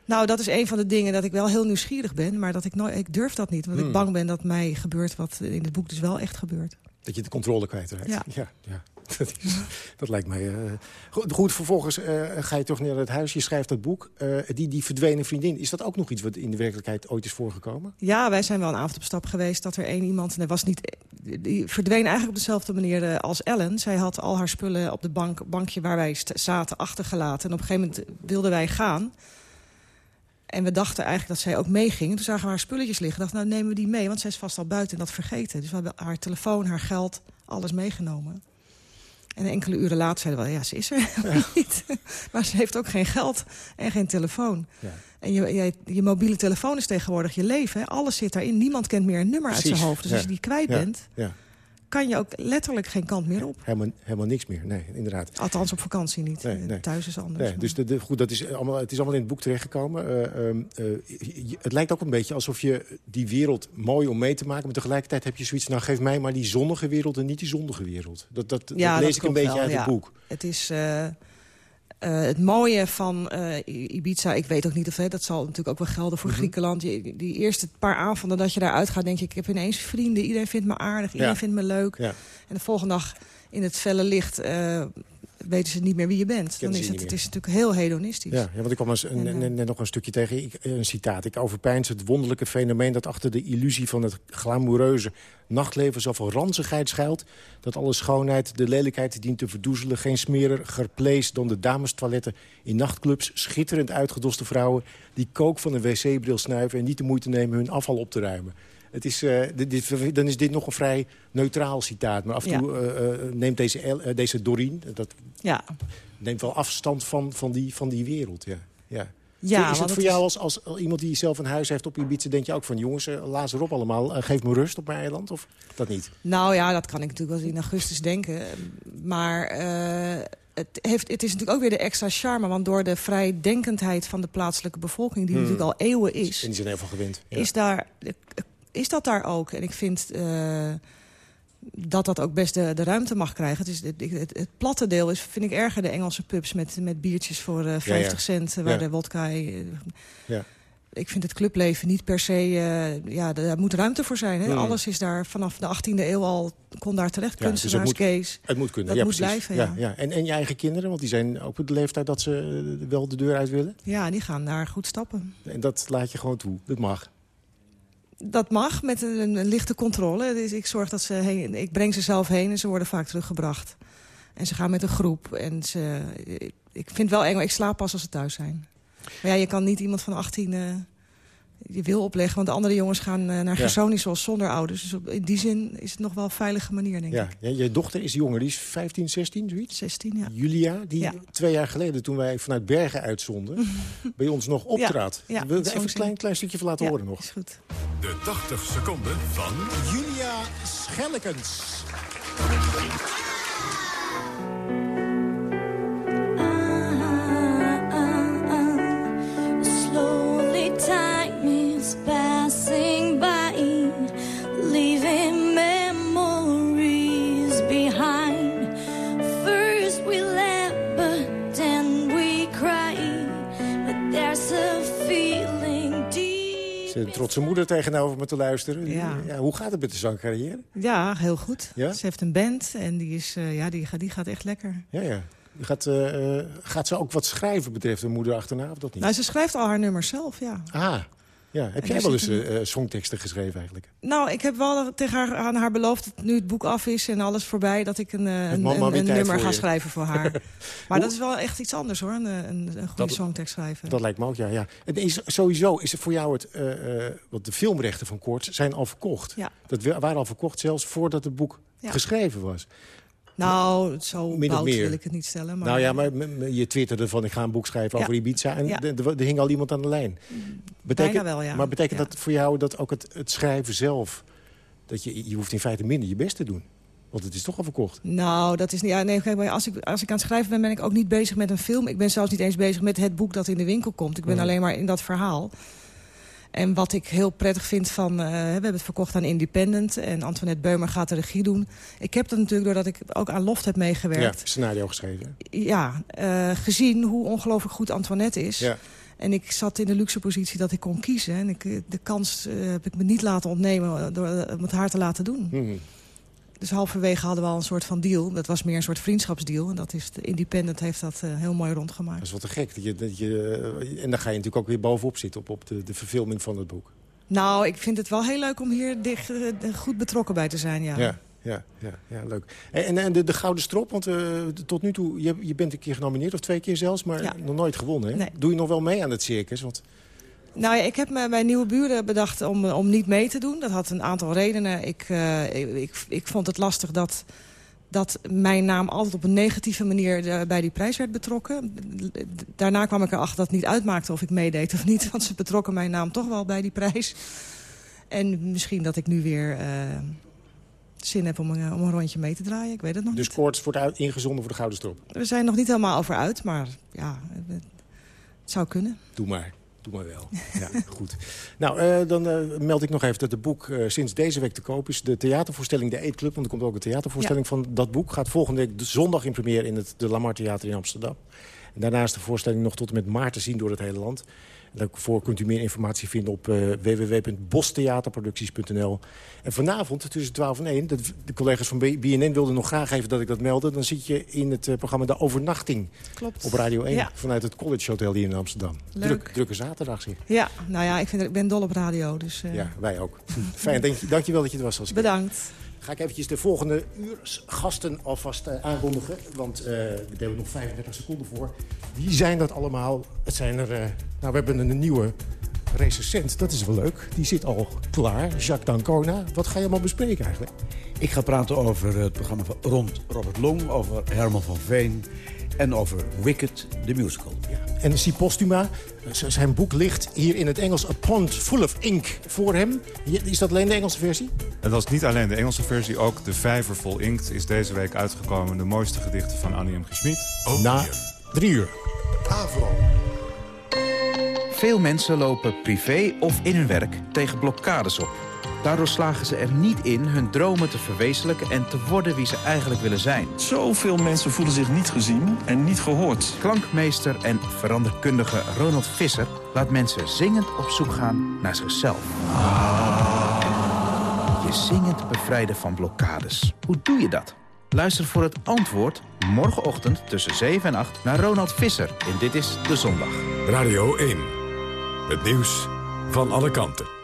Nou, dat is een van de dingen dat ik wel heel nieuwsgierig ben. Maar dat ik, nooit, ik durf dat niet. Want Hmm. ik bang ben dat mij gebeurt wat in het boek dus wel echt gebeurt. Dat je de controle kwijtraakt? Ja. ja, ja. Dat, is, dat lijkt mij... Uh, goed, goed, vervolgens uh, ga je toch naar het huis. Je schrijft dat boek. Uh, die, die verdwenen vriendin, is dat ook nog iets wat in de werkelijkheid ooit is voorgekomen? Ja, wij zijn wel een avond op stap geweest dat er één iemand... En er was niet, die verdween eigenlijk op dezelfde manier als Ellen. Zij had al haar spullen op de bank, bankje waar wij zaten achtergelaten. En op een gegeven moment wilden wij gaan... En we dachten eigenlijk dat zij ook meeging. Toen zagen we haar spulletjes liggen. dachten, nou nemen we die mee, want zij is vast al buiten en dat vergeten. Dus we hebben haar telefoon, haar geld, alles meegenomen. En enkele uren later zeiden we, ja, ze is er ja. niet. Maar ze heeft ook geen geld en geen telefoon. Ja. En je, je, je, mobiele telefoon is tegenwoordig je leven. Hè? Alles zit daarin. Niemand kent meer een nummer Precies. uit zijn hoofd. Dus ja. als je die kwijt bent, kan je ook letterlijk geen kant meer op. Helemaal, helemaal niks meer, nee, inderdaad. Althans op vakantie niet. Nee, nee. Thuis is anders. Nee, dus de, de, goed, dat is allemaal, het is allemaal in het boek terechtgekomen. Uh, uh, je, het lijkt ook een beetje alsof je die wereld mooi om mee te maken... maar tegelijkertijd heb je zoiets, nou geef mij maar die zonnige wereld... en niet die zondige wereld. Dat, dat, ja, dat lees dat ik een beetje wel, uit ja. het boek. Het is... Uh, uh, het mooie van uh, Ibiza, ik weet ook niet of hè, dat zal natuurlijk ook wel gelden voor Mhm. mm -hmm. Griekenland. Die, die, eerste paar avonden dat je daar uitgaat, denk je, ik heb ineens vrienden. Iedereen vindt me aardig, iedereen Ja. vindt me leuk. Ja. En de volgende dag in het felle licht uh, weten ze niet meer wie je bent. Dan is het, het is natuurlijk heel hedonistisch. Ja, ja, want ik kwam eens een, En, eh, net nog een stukje tegen, ik, een citaat. Ik overpijns het wonderlijke fenomeen dat achter de illusie van het glamoureuze nachtleven zoveel ranzigheid schuilt... dat alle schoonheid de lelijkheid dient te verdoezelen. Geen smeriger place dan de damestoiletten in nachtclubs. Schitterend uitgedoste vrouwen die kook van een wc-bril snuiven... en niet de moeite nemen hun afval op te ruimen. Het is, uh, dit, dit, dan is dit nog een vrij neutraal citaat. Maar af en Ja. toe uh, uh, neemt deze, deze Doreen... Dat Ja, neemt wel afstand van, van, die, van die wereld, ja. ja. Ja, is het voor het jou als, als, iemand die zelf een huis heeft op Ibiza... denk je ook van, jongens, uh, laat ze erop allemaal. Uh, geef me rust op mijn eiland, of dat niet? Nou ja, dat kan ik natuurlijk wel in augustus denken. Maar eh, het, heeft, het is natuurlijk ook weer de extra charme. Want door de vrijdenkendheid van de plaatselijke bevolking... die Hmm. natuurlijk al eeuwen is... En die zijn heel veel gewend. Ja. is, daar, is dat daar ook. En ik vind eh, dat dat ook best de, de ruimte mag krijgen. Het, is, het, het, het platte deel is, vind ik erger de Engelse pubs... met, met biertjes voor eh, 50 ja. cent, waar Ja. de wodka... eh, Ja. ik vind het clubleven niet per se... eh, ja, daar moet ruimte voor zijn. Hè? Hmm. Alles is daar vanaf de 18e eeuw al... kon daar terecht, Ja, dus het moet-. Het moet kunnen, Dat moet precies. blijven, ja. En, en je eigen kinderen, want die zijn ook op de leeftijd... dat ze eh, wel de deur uit willen. Ja, die gaan daar goed stappen. En dat laat je gewoon toe. Dat mag. Dat mag, met een, lichte controle. Dus ik zorg dat ze heen, ik breng ze zelf heen en ze worden vaak teruggebracht. En ze gaan met een groep. En ze, ik vind het wel eng, ik slaap pas als ze thuis zijn. Maar ja, je kan niet iemand van 18 eh, je wil opleggen. Want de andere jongens gaan eh, naar Ja. Gersonisos zonder ouders. Dus op, in die zin is het nog wel een veilige manier, denk Ja. ik. Ja, je dochter is jonger, die is 15, 16, zoiets? 16, ja. Julia, die Ja. twee jaar geleden, toen wij vanuit Bergen uitzonden... bij ons nog optrad. Ja, ja, Wil ik even een klein, klein stukje van laten Ja, horen nog? is goed. De 80 seconden van... Julia Schellekens. Slowly time passing by, leaving memories behind. First we laugh, then we cry. But there's a feeling deep. Ze trotse moeder tegenover me te luisteren. Ja. hoe gaat het met de zangcarrière? Ja, heel goed. Ja? Ze heeft een band en die, is, eh, ja, die, die gaat echt lekker. Ja, ja. Gaat, eh, eh, gaat ze ook wat schrijven betreft de moeder achterna, of dat niet? Nou, ze schrijft al haar nummers zelf, ja. Ah, ja. Heb jij wel eens eh, songteksten geschreven eigenlijk? Nou, ik heb wel tegen haar, aan haar beloofd, dat nu het boek af is en alles voorbij... dat ik een, eh, een, nummer ga je. schrijven voor haar. maar dat is wel echt iets anders, hoor, een, een, een goede Dat- songtekst schrijven. Dat lijkt me ook, ja. ja. En is, sowieso is het voor jou het... want de filmrechten van Koorts zijn al verkocht. Ja. Dat wa- waren al verkocht zelfs voordat het boek Ja. geschreven was. Nou, zo Min bout wil ik het niet stellen. Maar Nou ja, maar je twitterde van ik ga een boek schrijven over Ibiza... en er hing al iemand aan de lijn. Betekent, wel, ja. Maar betekent dat voor jou dat ook het, het schrijven zelf... dat je, je hoeft in feite minder je best te doen? Want het is toch al verkocht. Nou, dat is niet. Ja, nee, kijk, maar als ik, als ik aan het schrijven ben, ben ik ook niet bezig met een film. Ik ben zelfs niet eens bezig met het boek dat in de winkel komt. Ik ben Mhm. alleen maar in dat verhaal. En wat ik heel prettig vind van... eh, we hebben het verkocht aan Independent en Antoinette Beumer gaat de regie doen. Ik heb dat natuurlijk doordat ik ook aan Loft heb Ja, meegewerkt. scenario geschreven. Ja, eh, gezien hoe ongelooflijk goed Antoinette is. Ja. En ik zat in de luxe positie dat ik kon kiezen. En ik, eh, de kans heb ik me niet laten ontnemen door het met haar te laten doen. Mhm. Dus halverwege hadden we al een soort van deal. Dat was meer een soort vriendschapsdeal. En dat is de Independent heeft dat eh, heel mooi rondgemaakt. Dat is wat te gek. Dat je, dat je, eh, en dan ga je natuurlijk ook weer bovenop zitten... op, op de, de verfilming van het boek. Nou, ik vind het wel heel leuk om hier dicht, eh, goed betrokken bij te zijn, ja. Ja, ja, ja, ja leuk. En, en de, de Gouden Strop, want tot nu toe... Je, je bent een keer genomineerd, of twee keer zelfs... maar Ja. nog nooit gewonnen, hè? Nee. Doe je nog wel mee aan het circus? Want Nou ja, ik heb me bij Nieuwe Buren bedacht om, om niet mee te doen. Dat had een aantal redenen. Ik, eh, ik, ik, ik vond het lastig dat, dat mijn naam altijd op een negatieve manier eh, bij die prijs werd betrokken. Daarna kwam ik erachter dat het niet uitmaakte of ik meedeed of niet. Want ze betrokken mijn naam toch wel bij die prijs. En misschien dat ik nu weer eh, zin heb om een, om een rondje mee te draaien. Ik weet het nog dus Koorts wordt uit, ingezonden voor de Gouden Strop. We zijn nog niet helemaal over uit, maar ja, het zou kunnen. Doe maar. Doe maar wel. Ja, goed. Nou, eh, dan eh, meld ik nog even dat het boek eh, sinds deze week te koop is. De theatervoorstelling De Eetclub, want er komt ook een theatervoorstelling van dat boek. Gaat volgende week zondag in première in het de Lamar Theater in Amsterdam. En daarnaast de voorstelling nog tot en met maart te zien door het hele land. Daarvoor kunt u meer informatie vinden op eh www.bostheaterproducties.nl. En vanavond tussen 12 en 1, de, de collega's van BNN wilden nog graag even dat ik dat meldde. Dan zit je in het eh, programma De Overnachting Klopt. op Radio 1 Ja. vanuit het College Hotel hier in Amsterdam. Leuk. Druk, drukke zaterdag zeg. Ja, nou ja, ik, vind, ik ben dol op radio, dus... eh, Ja, wij ook. Fijn, dank, je- dankjewel dat je er was. Als Bedankt. Ga ik eventjes de volgende uur gasten alvast eh, aankondigen. Want eh, we delen nog 35 seconden voor. Wie zijn dat allemaal? Het zijn er... eh, nou, we hebben een nieuwe recensent. Dat is wel leuk. Die zit al klaar. Jacques Dancona. Wat ga je allemaal bespreken eigenlijk? Ik ga praten over het programma van rond Robert Long, over Herman van Veen en over Wicked, the musical. En Si Postuma, zijn boek ligt hier in het Engels... A Pond Full of Ink voor hem. Is dat alleen de Engelse versie? Het was niet alleen de Engelse versie, ook De Vijver Vol Inkt is deze week uitgekomen. De mooiste gedichten van Annie M. G. Na drie uur. Avro. Veel mensen lopen privé of in hun werk tegen blokkades op. Daardoor slagen ze er niet in hun dromen te verwezenlijken en te worden wie ze eigenlijk willen zijn. Zoveel mensen voelen zich niet gezien en niet gehoord. Klankmeester en veranderkundige Ronald Visser laat mensen zingend op zoek gaan naar zichzelf. Je zingend bevrijden van blokkades. Hoe doe je dat? Luister voor het antwoord morgenochtend tussen 7 en 8 naar Ronald Visser in Dit is de Zondag. Radio 1. Het nieuws van alle kanten.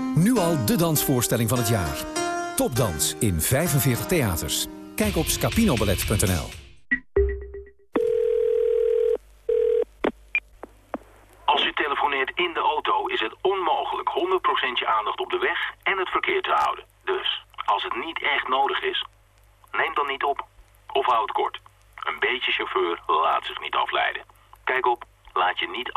Nu al de dansvoorstelling van het jaar. Topdans in 45 theaters. Kijk op scapinoballet.nl. Als u telefoneert in de auto is het onmogelijk 100% je aandacht op de weg en het verkeer te houden. Dus, als het niet echt nodig is, neem dan niet op. Of houd kort. Een beetje chauffeur laat zich niet afleiden. Kijk op laatje niet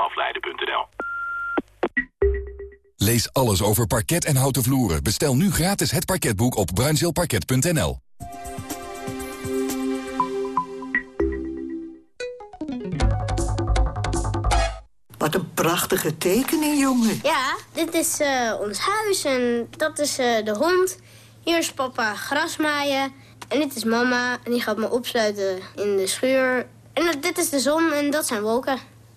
Lees alles over parket en houten vloeren. Bestel nu gratis het parketboek op bruinzeelparket.nl. Wat een prachtige tekening, jongen. Ja, dit is eh, ons huis en dat is eh, de hond. Hier is papa grasmaaien. En dit is mama en die gaat me opsluiten in de schuur. En dit is de zon en dat zijn wolken.